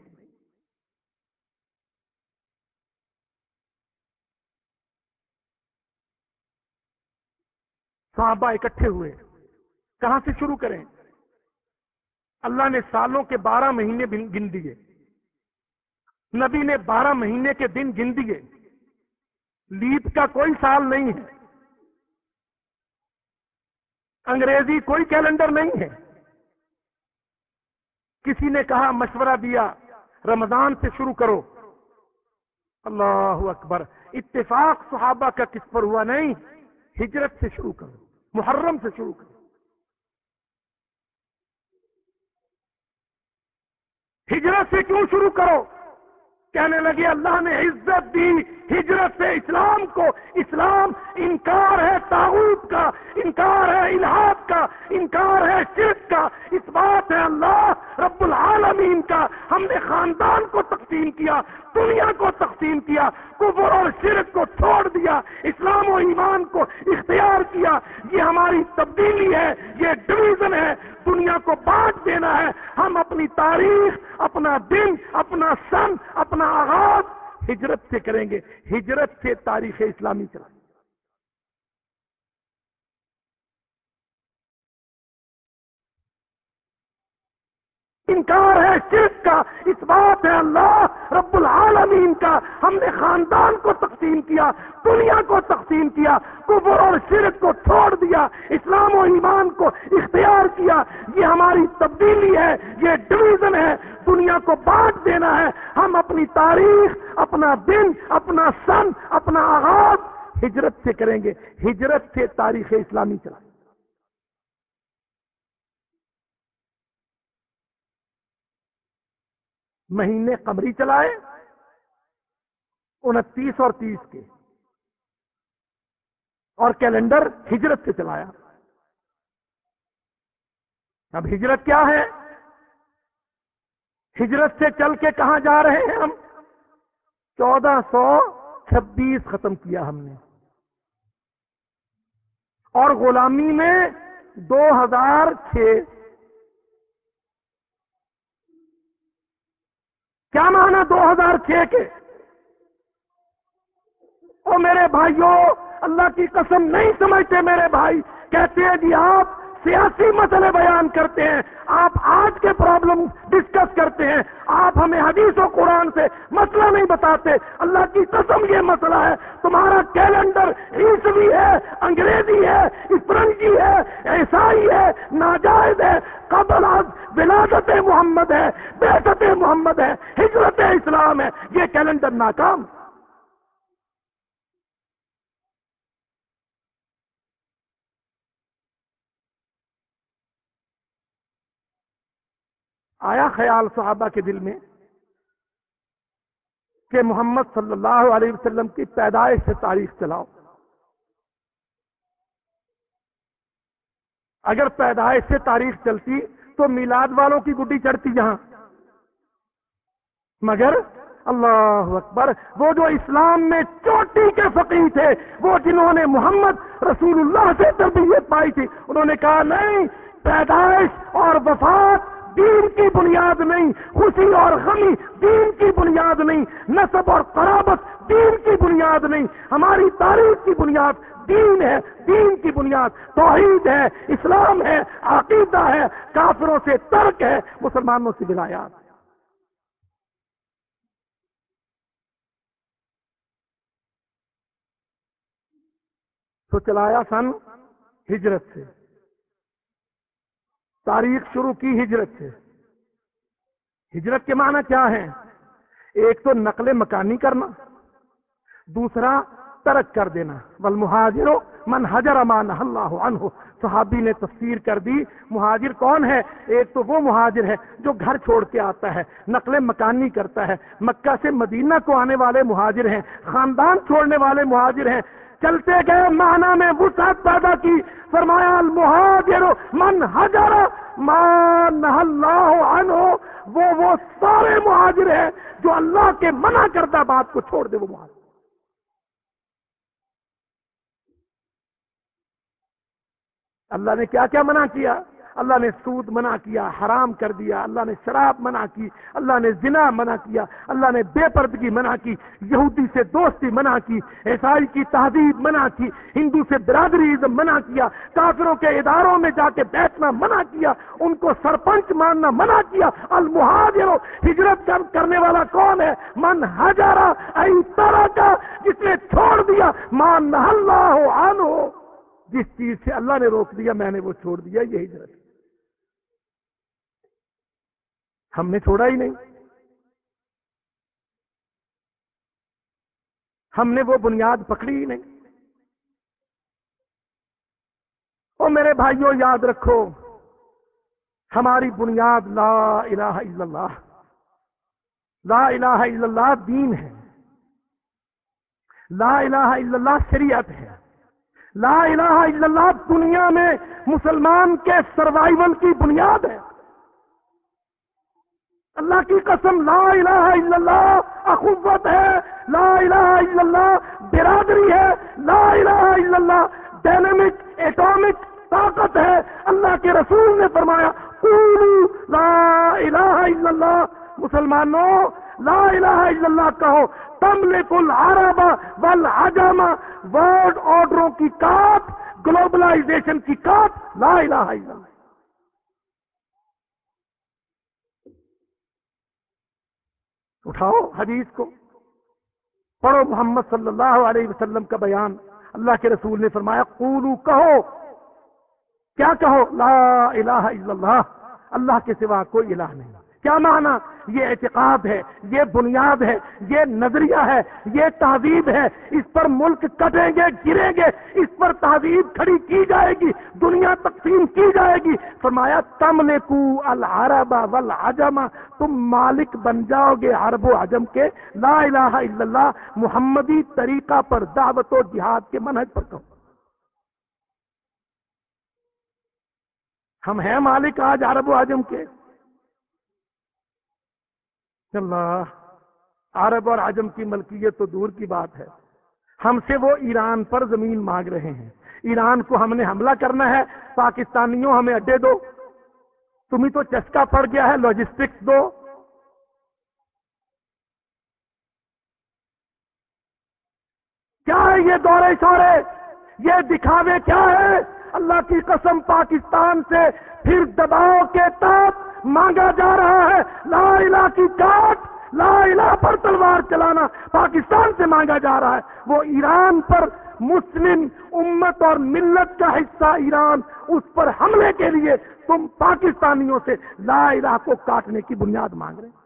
صحابہ اکٹھے ہوئے۔ کہاں سے شروع کریں؟ اللہ نے سالوں کے بارہ مہینے گن دیے۔ نبی نے بارہ مہینے کے دن گن دیے۔ لیپ کا کوئی سال نہیں ہے۔ انگریزی کوئی کیلنڈر نہیں ہے۔ کسی نے کہا، مشورہ دیا، رمضان سے شروع کرو۔ اللہ اکبر، اتفاق صحابہ کا کس پر ہوا نہیں؟ ہجرت سے شروع کرو، محرم سے شروع کرو۔ ہجرت سے کیوں شروع کرو؟ کہنے لگے، اللہ نے عزت دی۔ ہجرت سے اسلام کو اسلام انکار ہے تعوت کا، انکار ہے الحاد کا، انکار ہے شرک کا۔ اس بات ہے اللہ رب العالمین کا۔ ہم نے خاندان کو تقسیم کیا، دنیا کو تقسیم کیا، کفر اور شرک کو چھوڑ دیا، اسلام و ایمان کو اختیار کیا۔ یہ ہماری تبدیلی ہے، یہ ڈویژن ہے۔ دنیا کو بانٹ دینا ہے۔ ہم اپنی تاریخ، اپنا دن، اپنا سن، اپنا آغاز ہجرت سے کریں گے، ہجرت سے تاریخ اسلامی چلائیں انکار ہے شرک کا، اس بات ہے اللہ، رب العالمین کا۔ ہم نے خاندان کو تقسیم کیا، دنیا کو تقسیم کیا، کفر اور شرک کو چھوڑ دیا اسلام و ایمان کو اختیار کیا، یہ ہماری تبدیلی ہے، یہ ڈویژن ہے، دنیا کو بانٹ دینا ہے۔ ہم اپنی تاریخ، اپنا دن، اپنا سن، اپنا آغاز ہجرت سے کریں گے۔ ہجرت سے تاریخ اسلامی چلائیں مہینے قمری چلائے، انتیس اور تیس کے۔ اور کیلنڈر ہجرت سے چلایا۔ اب ہجرت کیا ہے؟ ہجرت سے چل کے کہاں جا رہے ہیں ہم؟ چودہ سو چھبیس ختم کیا ہم نے۔ اور غلامی میں دو ہزار چھ۔ کیا مانا دو ہزار چھ کے؟ او میرے بھائیوں اللہ کی قسم نہیں سمجھتے میرے بھائی، کہتے ہیں جی آپ سیاسی مسئلے بیان کرتے ہیں، آپ آج کے پرابلم ڈسکس کرتے ہیں، آپ ہمیں حدیث و قرآن سے مسئلہ نہیں بتاتے۔ اللہ کی قسم یہ مسئلہ ہے، تمہارا کیلنڈر عیسوی ہے، انگریزی ہے، اسپرنجی ہے، عیسائی ہے، ناجائز ہے، قبل از ولادت محمد ہے بحثت محمد ہے، ہجرت اسلام ہے۔ یہ کیلنڈر ناکام۔ آیا خیال صحابہ کے دل میں کہ محمد صلی اللہ علیہ وسلم کی پیدائش سے تاریخ چلاؤ؟ اگر پیدائش سے تاریخ چلتی تو میلاد والوں کی گڈی چڑھتی یہاں مگر اللہ اکبر، وہ جو اسلام میں چوٹی کے فقیر تھے، وہ جنہوں نے محمد رسول اللہ سے تربیت پائی تھی، انہوں نے کہا نہیں، پیدائش اور وفات دین کی بنیاد نہیں، خوشی اور غمی دین کی بنیاد نہیں، نصب اور قرابت دین کی بنیاد نہیں۔ ہماری تاریخ کی بنیاد دین ہے، دین کی بنیاد توحید ہے، اسلام ہے، عقیدہ ہے، کافروں سے ترک ہے، مسلمانوں سے ولایات تو چلایا سن ہجرت سے۔ تاریخ شروع کی ہجرت سے۔ ہجرت کے معنی کیا ہے ایک تو نقل مکانی کرنا، دوسرا ترک کر دینا۔ بل مہاجر من حجر امان اللہ عنہ۔ صحابی نے تفسیر کر دی، مہاجر کون ہے؟ ایک تو وہ مہاجر ہے جو گھر چھوڑ کے آتا ہے، نقل مکانی کرتا ہے۔ مکہ سے مدینہ کو آنے والے مہاجر ہیں، خاندان چھوڑنے والے مہاجر ہیں۔ چلتے گئے معنی میں وسعت پیدا کی۔ فرمایا، المہاجر من حجر مان اللہ عنہ، وہ وہ سارے مہاجر ہیں جو اللہ کے منع کردہ بات کو چھوڑ دے، وہ مہاجر اللہ نے کیا کیا منع کیا؟ اللہ نے سود منع کیا، حرام کر دیا، اللہ نے شراب منع کی، اللہ نے زنا منع کیا، اللہ نے بے پردگی منع کی، یہودی سے دوستی منع کی، عیسائی کی تہذیب منع کی، ہندو سے برادری منع کیا، کافروں کے اداروں میں جا کے بیٹھنا منع کیا، ان کو سرپنچ ماننا منع کیا، المہاجر ہجرت کرنے والا کون ہے؟ من ہزارہ طرح کا جس نے چھوڑ دیا مان اللہ ہو جس چیز سے اللہ نے روک دیا، میں نے وہ چھوڑ دیا، یہی ہجرت ہم نے چھوڑا ہی نہیں۔ ہم نے وہ بنیاد پکڑی ہی نہیں۔ او میرے بھائیوں، یاد رکھو، ہماری بنیاد لا الہ الا اللہ۔ لا الہ الا اللہ دین ہے۔ لا الہ الا اللہ شریعت ہے۔ لا الہ الا اللہ دنیا میں مسلمان کے سروائیول کی بنیاد ہے۔ اللہ کی قسم لا الہ الا اللہ اخوت ہے، لا الہ الا اللہ برادری ہے، لا الہ الا اللہ ڈائنمک ایٹامک طاقت ہے۔ اللہ کے رسول نے فرمایا لا الہ الا اللہ مسلمانوں، لا الہ الا اللہ کہو، تملک العرب والعجم، ورلڈ آرڈروں کی کاپ، گلوبلائزیشن کی کاپ، لا الہ الا اللہ۔ اٹھاؤ حدیث کو۔ پڑھو محمد صلی اللہ علیہ وسلم کا بیان۔ اللہ کے رسول نے فرمایا، قولو، کہو۔ کیا کہو؟ لا الہ الا اللہ۔ اللہ کے سوا کوئی الہ نہیں۔ کیا معنی؟ یہ اعتقاد ہے، یہ بنیاد ہے، یہ نظریہ ہے، یہ تہذیب ہے۔ اس پر ملک کٹیں گے، گریں گے، اس پر تہذیب کھڑی کی جائے گی، دنیا تقسیم کی جائے گی۔ فرمایا تم نے کو العرب والعجم، تم مالک بن جاؤ گے عرب و عجم کے۔ لا الہ الا اللہ، محمدی طریقہ پر دعوت و جہاد کے منہج پر کہو۔ ہم ہیں مالک آج عرب و عجم کے۔ اللہ، عرب اور عجم کی ملکیت تو دور کی بات ہے۔ ہم سے وہ ایران پر زمین مانگ رہے ہیں۔ ایران کو ہم نے حملہ کرنا ہے، پاکستانیوں ہمیں اڈے دو۔ تمہیں تو چسکا پڑ گیا ہے لاجسٹکس دو۔ کیا ہے یہ دورے شورے؟ یہ دکھاوے کیا ہے؟ اللہ کی قسم پاکستان سے پھر دباؤ کے تحت مانگا جا رہا ہے۔ لا الہ کی کاٹ لا الہ پر تلوار چلانا پاکستان سے مانگا جا رہا ہے۔ وہ ایران پر مسلم امت اور ملت کا حصہ ایران، اس پر حملے کے لیے تم پاکستانیوں سے لا الہ کو کاٹنے کی بنیاد مانگ رہے ہیں۔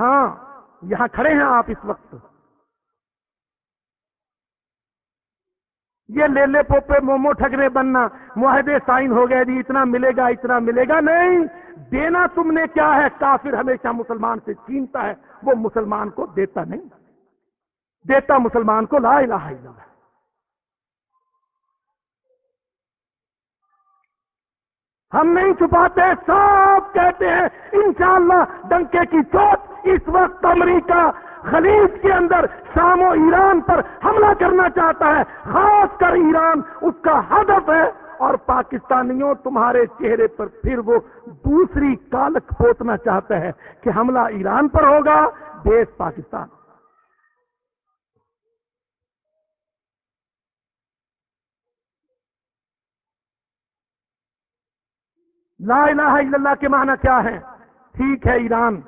ہاں یہاں کھڑے ہیں آپ اس وقت۔ یہ لے لے پوپے، مومو ٹھگنے بننا، معاہدے سائن ہو گئے جی اتنا ملے گا، اتنا ملے گا۔ نہیں، دینا تم نے کیا ہے؟ کافر ہمیشہ مسلمان سے چینتا ہے، وہ مسلمان کو دیتا نہیں۔ دیتا مسلمان کو لا الہ الا اللہ۔ ہم نہیں چھپاتے، سب کہتے ہیں، انشاءاللہ ڈنکے کی چوٹ اس وقت امریکہ خلیج کے اندر شام و ایران پر حملہ کرنا چاہتا ہے، خاص کر ایران، اس کا ہدف ہے۔ اور پاکستانیوں تمہارے چہرے پر پھر وہ دوسری کالک پوتنا چاہتا ہے کہ حملہ ایران پر ہوگا، دیش پاکستان۔ لا الہ الا اللہ کے معنی کیا ہے ٹھیک ہے ایران۔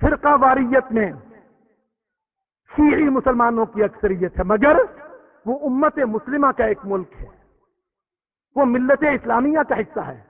فرقہ واریت میں شیعی مسلمانوں کی اکثریت ہے، مگر وہ امت مسلمہ کا ایک ملک ہے۔ وہ ملت اسلامیہ کا حصہ ہے۔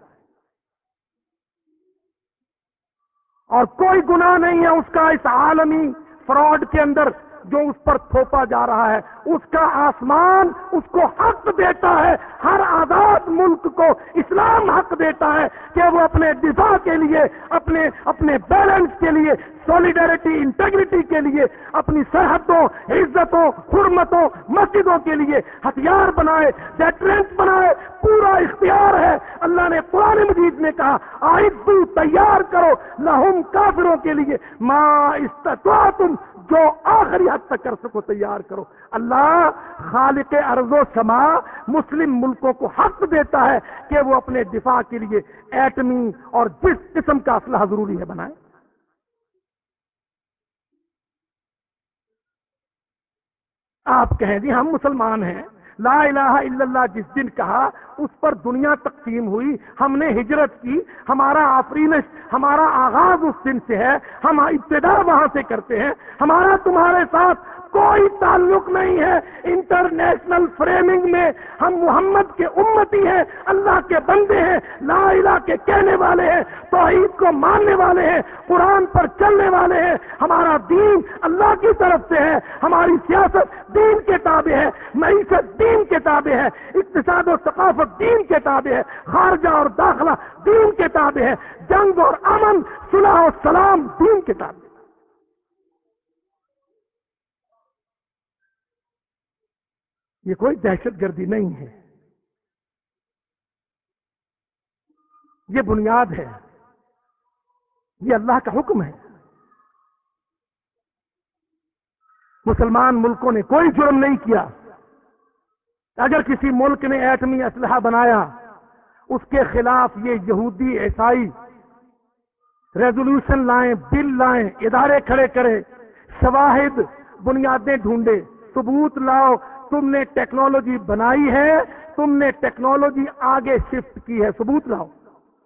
اور کوئی گناہ نہیں ہے اس کا اس عالمی فراڈ کے اندر۔ جو اس پر تھوپا جا رہا ہے، اس کا آسمان اس کو حق دیتا ہے۔ ہر آزاد ملک کو اسلام حق دیتا ہے کہ وہ اپنے دفاع کے لیے، اپنے اپنے بیلنس کے لیے سولیڈیرٹی انٹیگریٹی کے لیے، اپنی سرحدوں، عزتوں، حرمتوں، مسجدوں کے لیے ہتھیار بنائے ویٹرنس بنائے۔ پورا اختیار ہے۔ اللہ نے قرآن مجید نے کہا آئندو تیار کرو لہم کافروں کے لیے۔ ماں استطاع تم جو آخری حد تک کر سکو تیار کرو۔ اللہ خالق ارض و سما مسلم ملکوں کو حق دیتا ہے کہ وہ اپنے دفاع کے لیے ایٹمی اور جس قسم کا اسلحہ ضروری ہے بنائے آپ کہیں جی ہم مسلمان ہیں۔ لا الہ الا اللہ جس دن کہا، اس پر دنیا تقسیم ہوئی، ہم نے ہجرت کی، ہمارا آفرینش، ہمارا آغاز اس دن سے ہے، ہم ابتدا وہاں سے کرتے ہیں، ہمارا تمہارے ساتھ کوئی تعلق نہیں ہے۔ انٹرنیشنل فریمنگ میں ہم محمد کے امتی ہیں، اللہ کے بندے ہیں، لا الہ کے کہنے والے ہیں، توحید کو ماننے والے ہیں، قرآن پر چلنے والے ہیں۔ ہمارا دین اللہ کی طرف سے ہے، ہماری سیاست دین کے تابع ہے۔ معیشت دین کے تابع ہے اقتصاد و ثقافت دین کے تابع ہے خارجہ اور داخلہ دین کے تابع ہے جنگ اور امن صلح و سلام دین کے تابع یہ کوئی دہشت گردی نہیں ہے۔ یہ بنیاد ہے۔ یہ اللہ کا حکم ہے۔ مسلمان ملکوں نے کوئی جرم نہیں کیا۔ اگر کسی ملک نے ایٹمی اسلحہ بنایا، اس کے خلاف یہ یہودی، عیسائی ریزولوشن لائیں، بل لائیں، ادارے کھڑے کرے شواہد بنیادیں ڈھونڈے ثبوت لاؤ، تم نے ٹیکنالوجی بنائی ہے، تم نے ٹیکنالوجی آگے شفٹ کی ہے، ثبوت لاؤ۔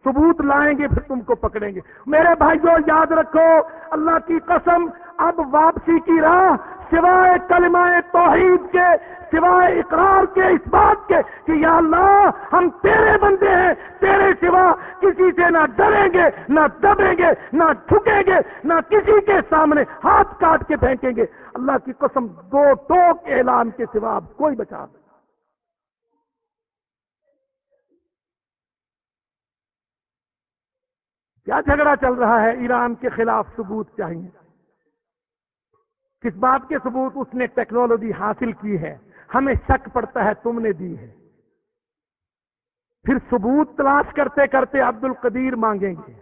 ثبوت لائیں گے، پھر تم کو پکڑیں گے۔ میرے بھائیوں یاد رکھو، اللہ کی قسم، اب واپسی کی راہ سوائے کلمہ توحید کے، سوائے اقرار کے، اس بات کے کہ یا اللہ، ہم تیرے بندے ہیں، تیرے سوا کسی سے نہ ڈریں گے، نہ دبیں گے، نہ جھکیں گے، نہ کسی کے سامنے ہاتھ کاٹ کے پھینکیں گے۔ اللہ کی قسم، دو ٹوک اعلان کے سوا اب کوئی بچا نہیں۔ کیا جھگڑا چل رہا ہے ایران کے خلاف ثبوت چاہیے؟ کس بات کے ثبوت اس نے ٹیکنالوجی حاصل کی ہے؟ ہمیں شک پڑتا ہے تم نے دی ہے۔ پھر ثبوت تلاش کرتے کرتے عبد القدیر مانگیں گے۔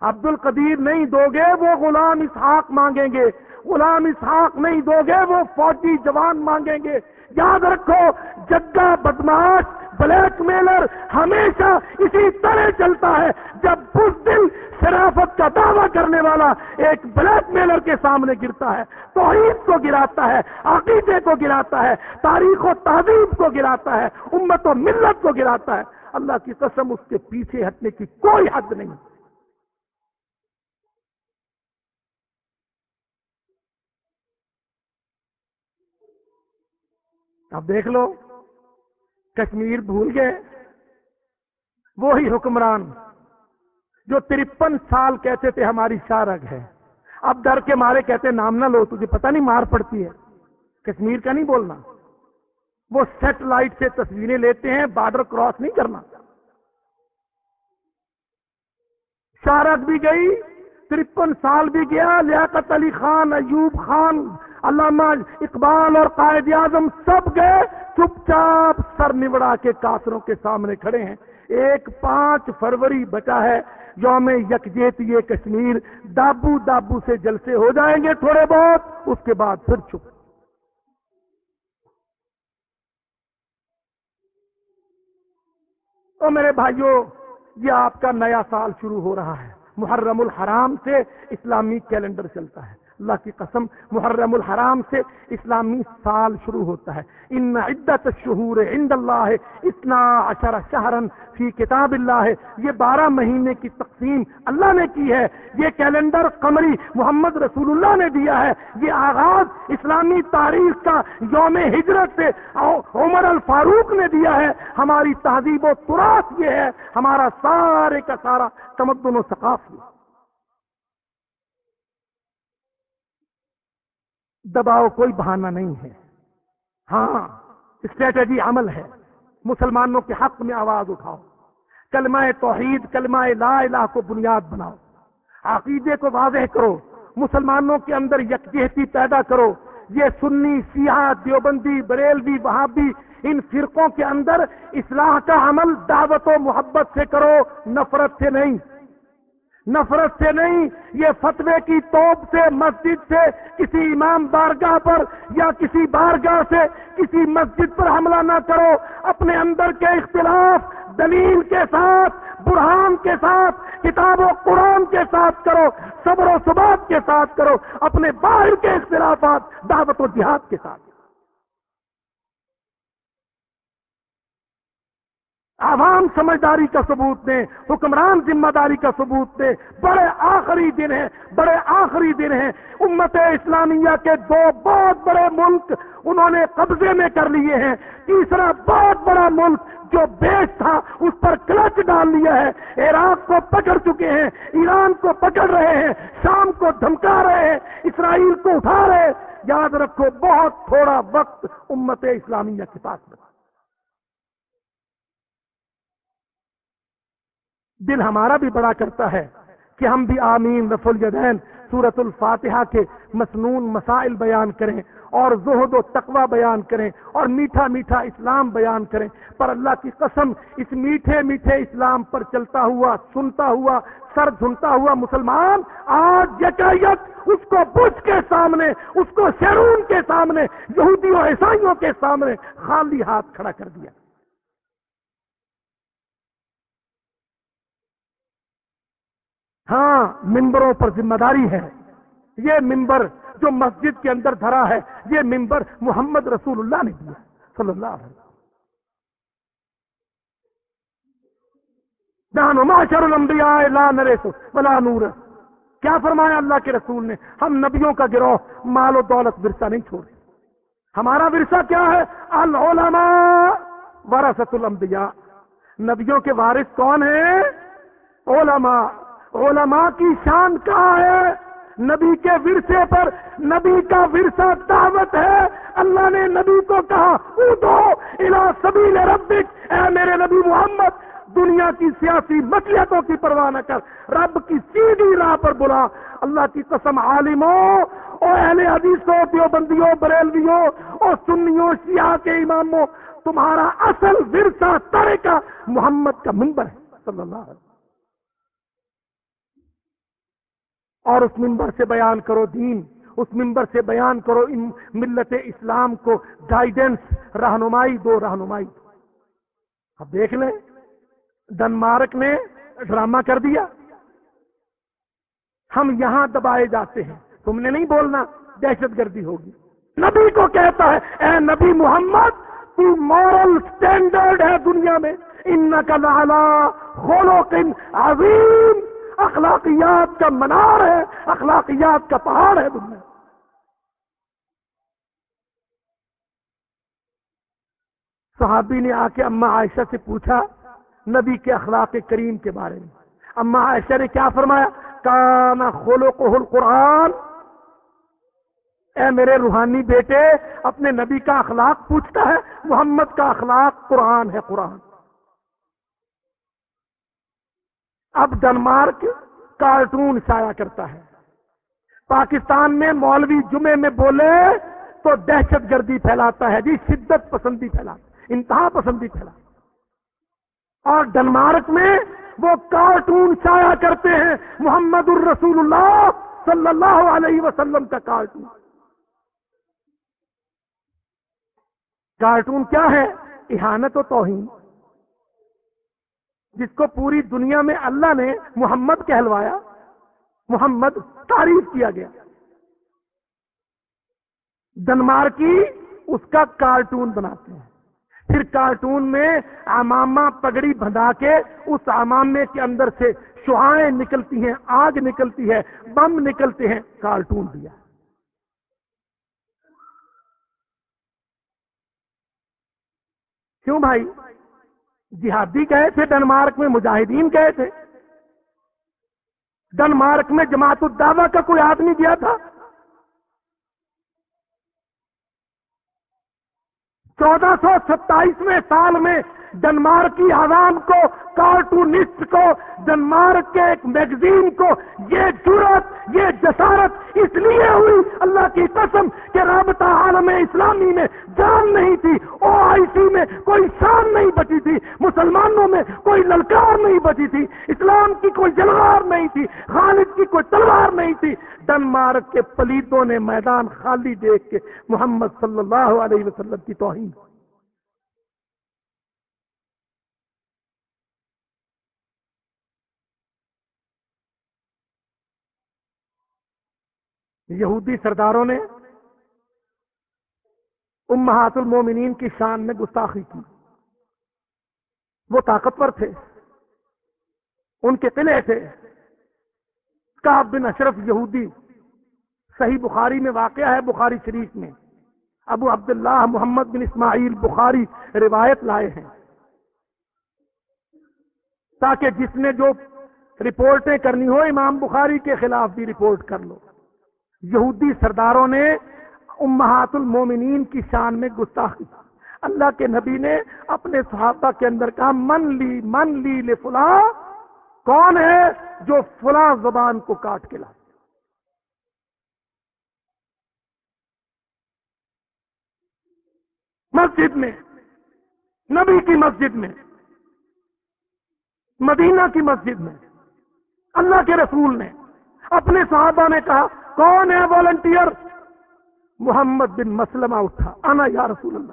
عبد القدیر نہیں دو گے، وہ غلام اسحاق مانگیں گے۔ غلام اسحاق نہیں دو گے، وہ فوجی جوان مانگیں گے۔ یاد رکھو، جگہ بدماش بلیک میلر ہمیشہ اسی طرح چلتا ہے جب بس دل شرافت کا دعویٰ کرنے والا ایک بلیک میلر کے سامنے گرتا ہے، توحید کو گراتا ہے، عقیدے کو گراتا ہے، تاریخ و تہذیب کو گراتا ہے، امت و ملت کو گراتا ہے۔ اللہ کی قسم اس کے پیچھے ہٹنے کی کوئی حد نہیں۔ اب دیکھ لو۔ کشمیر بھول گئے۔ وہی حکمران جو ترپن سال کہتے تھے ہماری شارگ ہے۔ اب ڈر کے مارے کہتے نام نہ لو، تجھے پتہ نہیں مار پڑتی ہے۔ کشمیر کا نہیں بولنا۔ وہ سیٹلائٹ سے تصویریں لیتے ہیں، بارڈر کراس نہیں کرنا۔ شارک بھی گئی، ترپن سال بھی گیا، لیاقت علی خان، ایوب خان علامہ اقبال اور قائد اعظم سب گئے چپ چاپ سر نبڑا کے کافروں کے سامنے کھڑے ہیں۔ ایک پانچ فروری بچا ہے، یوم یکجیت یہ کشمیر، دابو دابو سے جلسے ہو جائیں گے تھوڑے بہت، اس کے بعد پھر چپ تو میرے بھائیوں یہ آپ کا نیا سال شروع ہو رہا ہے۔ محرم الحرام سے اسلامی کیلنڈر چلتا ہے۔ اللہ کی قسم محرم الحرام سے اسلامی سال شروع ہوتا ہے۔ ان عدت شہور عند اللہ اتنا اشر شہرن فی کتاب اللہ۔ ہے یہ بارہ مہینے کی تقسیم اللہ نے کی ہے۔ یہ کیلنڈر قمری محمد رسول اللہ نے دیا ہے۔ یہ آغاز اسلامی تاریخ کا یوم ہجرت سے عمر الفاروق نے دیا ہے۔ ہماری تہذیب و تراث یہ ہے۔ ہمارا سارے کا سارا تمدن و ثقافت۔ دباؤ کوئی بہانہ نہیں ہے۔ ہاں اسٹریٹجی عمل ہے۔ مسلمانوں کے حق میں آواز اٹھاؤ۔ کلمہ توحید، کلمہ لا الہ کو بنیاد بناؤ۔ عقیدے کو واضح کرو۔ مسلمانوں کے اندر یکجہتی پیدا کرو۔ یہ سنی، سیاہ، دیوبندی، بریلوی، وہابی، ان فرقوں کے اندر اصلاح کا عمل دعوت و محبت سے کرو، نفرت سے نہیں۔ نفرت سے نہیں، یہ فتوے کی توپ سے، مسجد سے، کسی امام بارگاہ پر یا کسی بارگاہ سے، کسی مسجد پر حملہ نہ کرو۔ اپنے اندر کے اختلاف، دلیل کے ساتھ، برہان کے ساتھ، کتاب و قرآن کے ساتھ کرو، صبر و ثبات کے ساتھ کرو، اپنے باہر کے اختلافات، دعوت و جہاد کے ساتھ۔ عوام سمجھداری کا ثبوت دیں، حکمران ذمہ داری کا ثبوت دیں۔ بڑے آخری دن ہیں، بڑے آخری دن ہیں۔ امت اسلامیہ کے دو بہت بڑے ملک انہوں نے قبضے میں کر لیے ہیں۔ تیسرا بہت بڑا ملک جو بیس تھا، اس پر کلچ ڈال لیا ہے۔ عراق کو پکڑ چکے ہیں، ایران کو پکڑ رہے ہیں، شام کو دھمکا رہے ہیں، اسرائیل کو اٹھا رہے ہیں۔ یاد رکھو، بہت تھوڑا وقت امت اسلامیہ کے پاس بتا دل ہمارا بھی بڑا کرتا ہے کہ ہم بھی آمین رف الدین سورت الفاتحہ کے مسنون مسائل بیان کریں اور زہد و تقوی بیان کریں اور میٹھا میٹھا اسلام بیان کریں۔ پر اللہ کی قسم، اس میٹھے میٹھے اسلام پر چلتا ہوا، سنتا ہوا، سر دھنتا ہوا مسلمان آج یکایت اس کو بج کے سامنے، اس کو شیرون کے سامنے، یہودیوں، عیسائیوں کے سامنے خالی ہاتھ کھڑا کر دیا۔ ہاں ممبروں پر ذمہ داری ہے۔ یہ ممبر جو مسجد کے اندر دھرا ہے، یہ ممبر محمد رسول اللہ نے دیا صلی اللہ علیہ وسلم۔ معاشر الانبیاء، لا نریس ولا نور کیا فرمایا اللہ کے رسول نے؟ ہم نبیوں کا گروہ، مال و دولت ورثہ نہیں چھوڑے۔ ہمارا ورثہ کیا ہے؟ العلماء ورثت الانبیاء۔ نبیوں کے وارث کون ہیں؟ علماء۔ علماء کی شان کہاں ہے؟ نبی کے ورثے پر نبی کا ورثہ دعوت ہے۔ اللہ نے نبی کو کہا الا سبیل ربک۔ اے میرے نبی محمد، دنیا کی سیاسی مصلیتوں کی پرواہ نہ کر۔ رب کی سیدھی راہ پر بلا۔ اللہ کی قسم عالموں اور اہل حدیثوں، دیوبندیوں، بریلویوں اور سنیوں، شیعہ کے اماموں، تمہارا اصل ورثہ ترے محمد کا ممبر ہے۔ صلی اللہ علیہ اور اس ممبر سے بیان کرو دین، اس ممبر سے بیان کرو ان ملت اسلام کو گائیڈنس رہنمائی دو رہنمائی دو۔ اب دیکھ لیں ڈنمارک نے ڈرامہ کر دیا۔ ہم یہاں دبائے جاتے ہیں۔ تم نے نہیں بولنا، دہشت گردی ہوگی۔ نبی کو کہتا ہے، اے نبی محمد، تو مورل سٹینڈرڈ ہے دنیا میں۔ ان کا لالا خولو عظیم اخلاقیات کا منار ہے، اخلاقیات کا پہاڑ ہے دنیا۔ صحابی نے آ کے اما عائشہ سے پوچھا، نبی کے اخلاق کریم کے بارے میں۔ اما عائشہ نے کیا فرمایا؟ کانا کھولو کو قرآن اے میرے روحانی بیٹے، اپنے نبی کا اخلاق پوچھتا ہے، محمد کا اخلاق قرآن ہے، قرآن۔ اب ڈنمارک کارٹون شایا کرتا ہے۔ پاکستان میں مولوی جمعے میں بولے تو دہشت گردی پھیلاتا ہے جی شدت پسندی پھیلاتا انتہا پسندی پھیلاتا اور ڈنمارک میں وہ کارٹون شایا کرتے ہیں، محمد الرسول اللہ صلی اللہ علیہ وسلم کا کارٹون۔ کارٹون کیا ہے؟ احانت و توہین۔ جس کو پوری دنیا میں اللہ نے محمد کہلوایا، محمد تعریف کیا گیا۔ ڈنمارکی اس کا کارٹون بناتے ہیں۔ پھر کارٹون میں امامہ پگڑی بندھا کے اس امامے کے اندر سے شہائیں نکلتی ہیں، آگ نکلتی ہے، بم نکلتے ہیں، کارٹون دیا۔ کیوں بھائی؟ جہادی گئے تھے، ڈنمارک میں مجاہدین گئے تھے۔ ڈنمارک میں جماعت الدعوہ کا کوئی آدمی گیا تھا۔ چودہ سو ستائیسویں سال میں ڈنمارک کی عوام کو کارٹونسٹ کو ڈنمارک کے ایک میگزین کو، یہ ضرورت یہ جسارت اس لیے ہوئی اللہ کی قسم کہ رابطہ عالم اسلامی میں جان نہیں تھی او آئی سی میں کوئی شان نہیں بچی تھی، مسلمانوں میں کوئی للکار نہیں بچی تھی، اسلام کی کوئی جلوار نہیں تھی، خالد کی کوئی تلوار نہیں تھی ڈنمارک کے پلیتوں نے میدان خالی دیکھ کے محمد صلی اللہ علیہ وسلم کی توہین یہودی سرداروں نے امہات المومنین کی شان میں گستاخی کی۔ وہ طاقتور تھے۔ ان کے قلعے تھے۔ کاب بن اشرف یہودی۔ صحیح بخاری میں واقع ہے بخاری شریف میں۔ ابو عبداللہ محمد بن اسماعیل بخاری روایت لائے ہیں۔ تاکہ جس نے جو رپورٹیں کرنی ہو، امام بخاری کے خلاف بھی رپورٹ کر لو۔ یہودی سرداروں نے امہات المومنین کی شان میں گستاخی اللہ کے نبی نے اپنے صحابہ کے اندر کہا، من لی من لی لے فلاں کون ہے جو فلاں زبان کو کاٹ کے لائے مسجد میں، نبی کی مسجد میں، مدینہ کی مسجد میں، اللہ کے رسول نے اپنے صحابہ نے کہا کون ہے والنٹیئر محمد بن مسلمہ اٹھا آنا یا رسول اللہ۔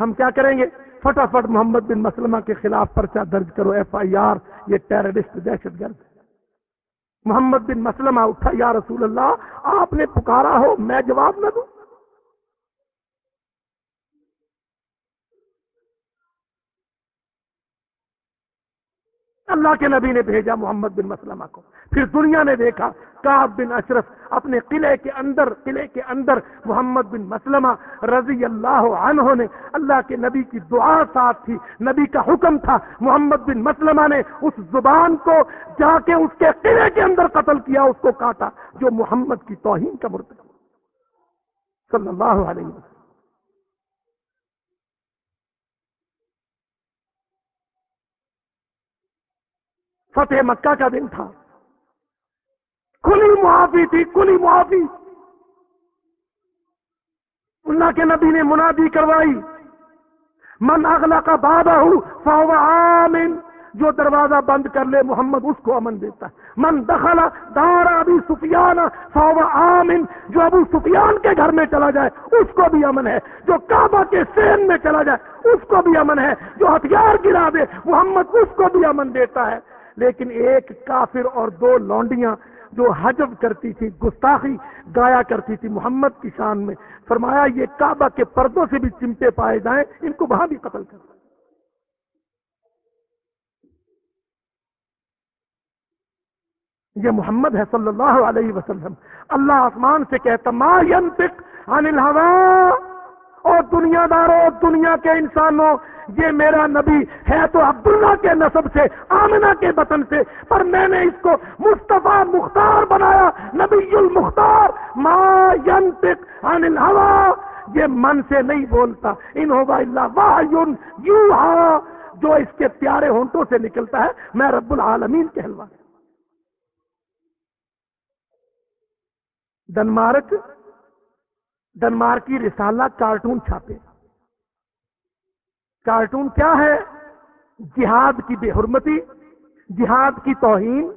ہم کیا کریں گے؟ فٹافٹ محمد بن مسلمہ کے خلاف پرچہ درج کرو ایف آئی آر یہ ٹیررسٹ دہشت گرد۔ محمد بن مسلمہ اٹھا، یا رسول اللہ، آپ نے پکارا ہو، میں جواب نہ دوں۔ اللہ کے نبی نے بھیجا محمد بن مسلمہ کو۔ پھر دنیا نے دیکھا کاب بن اشرف اپنے قلعے کے اندر، قلعے کے اندر محمد بن مسلمہ رضی اللہ عنہ نے اللہ کے نبی کی دعا ساتھ تھی۔ نبی کا حکم تھا، محمد بن مسلمہ نے اس زبان کو جا کے اس کے قلعے کے اندر قتل کیا، اس کو کاٹا، جو محمد کی توہین کا مرتبہ صلی اللہ علیہ وسلم۔ فتح مکہ کا دن تھا۔ کھلی معافی تھی کھلی معافی۔ اللہ کے نبی نے منادی کروائی۔ من اگلا کا بابا ہوں آمن۔ جو دروازہ بند کر لے، محمد اس کو امن دیتا ہے۔ من دخلا دار ابھی سفیان فاوا آمن۔ جو ابو سفیان کے گھر میں چلا جائے، اس کو بھی امن ہے۔ جو کعبہ کے سین میں چلا جائے، اس کو بھی امن ہے۔ جو ہتھیار گرا دے، محمد اس کو بھی امن دیتا ہے۔ لیکن ایک کافر اور دو لونڈیاں جو حجب کرتی تھی، گستاخی گایا کرتی تھی محمد کی شان میں۔ فرمایا، یہ کعبہ کے پردوں سے بھی چمٹے پائے جائیں، ان کو وہاں بھی قتل کر۔ یہ محمد ہے صلی اللہ علیہ وسلم۔ اللہ آسمان سے کہتا، ما ينطق عن الہوا اور دنیا داروں دنیا کے انسانوں، یہ میرا نبی ہے تو عبداللہ کے نصب سے، آمنہ کے بطن سے۔ پر میں نے اس کو مصطفیٰ مختار بنایا، نبی المختار، ما ينطق عن الہوا۔ یہ من سے نہیں بولتا، ان ہوگا اللہ واہ یو جو اس کے پیارے ہونٹوں سے نکلتا ہے، میں رب العالمین کہلوا ڈنمارک ڈنمارکی رسالہ کارٹون چھاپے۔ کارٹون کیا ہے؟ جہاد کی بے حرمتی، جہاد کی توہین۔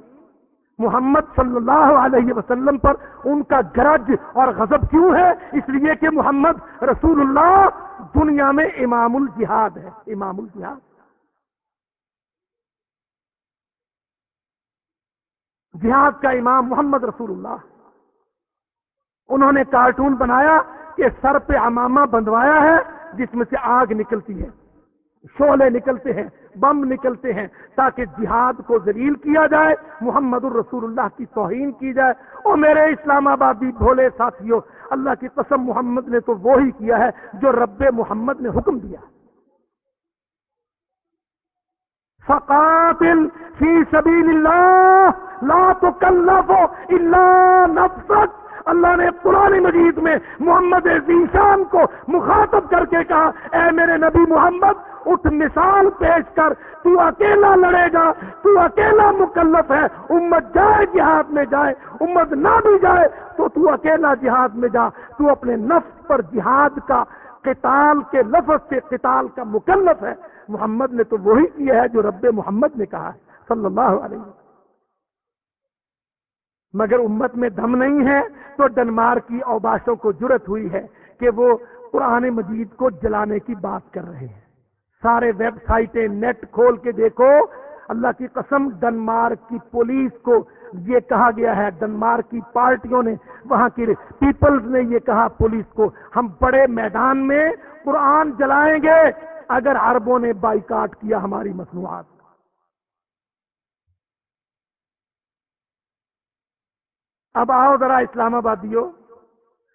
محمد صلی اللہ علیہ وسلم پر ان کا گرج اور غضب کیوں ہے؟ اس لیے کہ محمد رسول اللہ دنیا میں امام الجہاد ہے، امام الجہاد۔ جہاد کا امام محمد رسول اللہ۔ انہوں نے کارٹون بنایا کہ سر پہ امامہ بندوایا ہے جس میں سے آگ نکلتی ہے، شعلے نکلتے ہیں، بم نکلتے ہیں، تاکہ جہاد کو ذلیل کیا جائے، محمد الرسول اللہ کی توہین کی جائے۔ اور میرے اسلام آبادی، بھولے ساتھیوں اللہ کی قسم محمد نے تو وہی کیا ہے جو رب محمد نے حکم دیا۔ فقاتل فی سبیل اللہ، لا تکلف الا نفسک۔ اللہ نے پرانی مجید میں محمد ذیشان کو مخاطب کر کے کہا، اے میرے نبی محمد، اٹھ مثال پیش کر، تو اکیلا لڑے گا، تو اکیلا مکلف ہے، امت جائے جہاد میں جائے، امت نہ بھی جائے، تو تو اکیلا جہاد میں جا، تو اپنے نفس پر جہاد کا قتال کے لفظ سے قتال کا مکلف ہے۔ محمد نے تو وہی کیا ہے جو رب محمد نے کہا ہے، صلی اللہ علیہ وسلم۔ مگر امت میں دم نہیں ہے تو ڈنمارک کی اوباشوں کو جرت ہوئی ہے کہ وہ قرآن مجید کو جلانے کی بات کر رہے ہیں۔ سارے ویب سائٹیں نیٹ کھول کے دیکھو۔ اللہ کی قسم، ڈنمارک کی پولیس کو یہ کہا گیا ہے، ڈنمارک کی پارٹیوں نے، وہاں کی پیپلز نے یہ کہا، پولیس کو ہم بڑے میدان میں قرآن جلائیں گے۔ اگر عربوں نے بائیکاٹ کیا ہماری مصنوعات۔ اب آؤ ذرا اسلام آبادیوں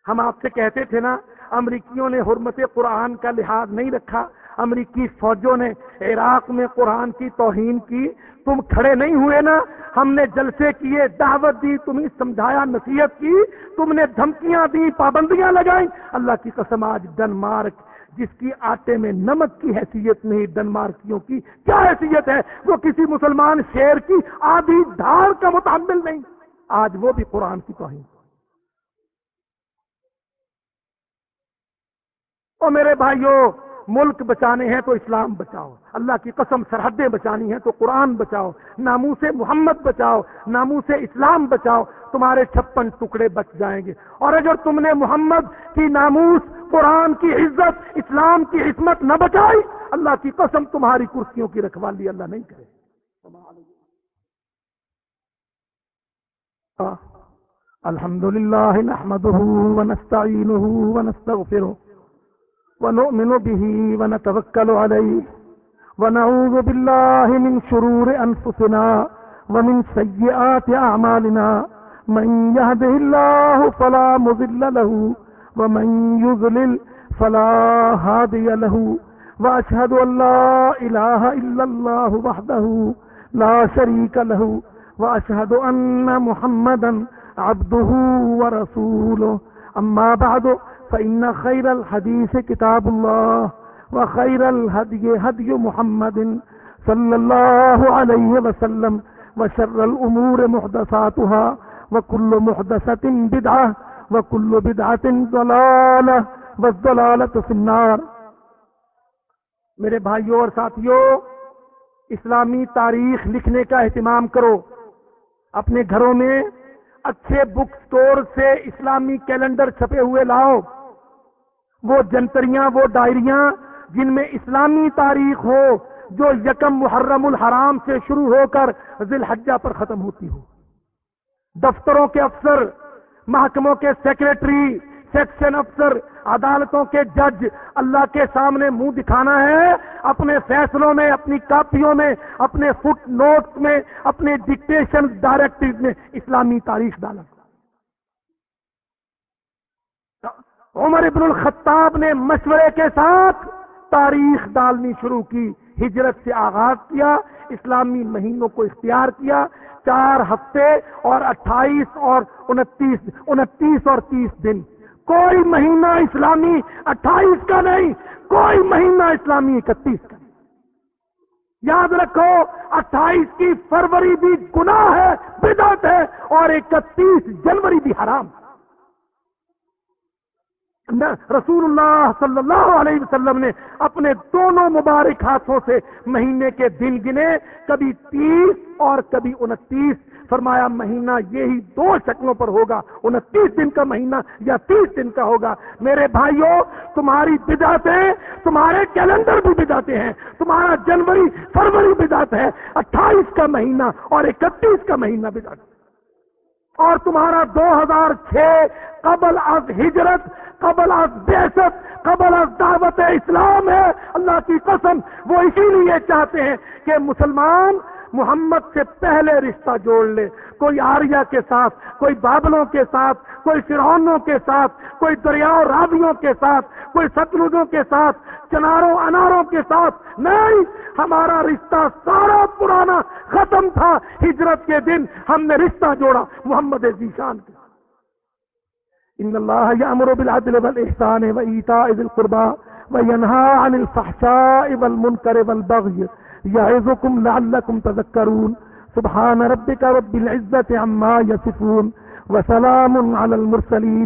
ہم آپ سے کہتے تھے نا، امریکیوں نے حرمت قرآن کا لحاظ نہیں رکھا۔ امریکی فوجوں نے عراق میں قرآن کی توہین کی۔ تم کھڑے نہیں ہوئے نا۔ ہم نے جلسے کیے، دعوت دی، تمہیں سمجھایا، نصیحت کی۔ تم نے دھمکیاں دی پابندیاں لگائیں۔ اللہ کی قسم، آج ڈنمارک، جس کی آٹے میں نمک کی حیثیت نہیں، ڈنمارکیوں کی کیا حیثیت ہے؟ وہ کسی مسلمان شیر کی آدھی دھار کا متعمل نہیں۔ آج وہ بھی قرآن کی توہین۔ اور میرے بھائیوں ملک بچانے ہیں تو اسلام بچاؤ۔ اللہ کی قسم، سرحدیں بچانی ہیں تو قرآن بچاؤ۔ نامو سے محمد بچاؤ نامو سے اسلام بچاؤ۔ تمہارے چھپن ٹکڑے بچ جائیں گے۔ اور اگر تم نے محمد کی ناموس، قرآن کی عزت، اسلام کی عصمت نہ بچائی، اللہ کی قسم تمہاری کرسیوں کی رکھوالی اللہ نہیں کرے۔ الحمد للہ ونؤمن به ونتوكل عليه ونعوذ بالله من شرور أنفسنا ومن سيئات أعمالنا من يهده الله فلا مذل له ومن يذلل فلا هادي له وأشهد أن لا إله إلا الله وحده لا شريك له وأشهد أن محمدا عبده ورسوله. أما بعد، فإن خير الحديث كتاب الله، وخير الهدي هدي محمد صلى الله عليه وسلم، وشر الأمور محدثاتها، وكل محدثة بدعة، وكل بدعة ضلالة، والضلالة في النار. میرے بھائیوں اور ساتھیوں، اسلامی تاریخ لکھنے کا اہتمام کرو۔ اپنے گھروں میں اچھے بک سٹور سے اسلامی کیلنڈر چھپے ہوئے لاؤ۔ وہ جنتریاں، وہ ڈائریاں جن میں اسلامی تاریخ ہو، جو یکم محرم الحرام سے شروع ہو کر ذی الحجہ پر ختم ہوتی ہو۔ دفتروں کے افسر، محکموں کے سیکرٹری سیکشن افسر عدالتوں کے جج اللہ کے سامنے منہ دکھانا ہے، اپنے فیصلوں میں، اپنی کاپیوں میں، اپنے فٹ نوٹ میں، اپنے ڈکٹیشن ڈائریکٹو میں اسلامی تاریخ ڈالا۔ عمر ابن الخطاب نے مشورے کے ساتھ تاریخ ڈالنی شروع کی، ہجرت سے آغاز کیا، اسلامی مہینوں کو اختیار کیا، چار ہفتے اور اٹھائیس اور انتیس انتیس اور تیس دن۔ کوئی مہینہ اسلامی اٹھائیس کا نہیں، کوئی مہینہ اسلامی اکتیس کا۔ یاد رکھو، اٹھائیس کی فروری بھی گناہ ہے، بدعت ہے اور اکتیس جنوری بھی حرام۔ ہے رسول اللہ صلی اللہ علیہ وسلم نے اپنے دونوں مبارک ہاتھوں سے مہینے کے دن گنے، کبھی تیس اور کبھی انتیس فرمایا مہینہ یہی دو شکلوں پر ہوگا، انتیس دن کا مہینہ یا تیس دن کا ہوگا۔ میرے بھائیوں تمہاری بداتے تمہارے کیلنڈر بھی بجاتے ہیں، تمہارا جنوری فروری بجاتا ہے، اٹھائیس کا مہینہ اور اکتیس کا مہینہ بجاتا اور تمہارا دو ہزار چھ قبل از ہجرت، قبل از بیست قبل از دعوت اسلام ہے۔ اللہ کی قسم، وہ اسی لیے چاہتے ہیں کہ مسلمان محمد سے پہلے رشتہ جوڑ لے۔ کوئی آریہ کے ساتھ، کوئی بابلوں کے ساتھ، کوئی فرعونوں کے ساتھ، کوئی دریاؤ راویوں کے ساتھ، کوئی ستلجوں کے ساتھ چناروں اناروں کے ساتھ۔ نہیں، ہمارا رشتہ سارا پرانا ختم تھا۔ ہجرت کے دن ہم نے رشتہ جوڑا محمد ذیشان کے ان اللہ یامر بالعدل والاحسان وایتاء ذی القربى وینہا عن الفحشاء والمنکر والبغی۔ يعظكم لعلكم تذكرون. سبحان ربك رب العزة عما يصفون. وسلام على المرسلين.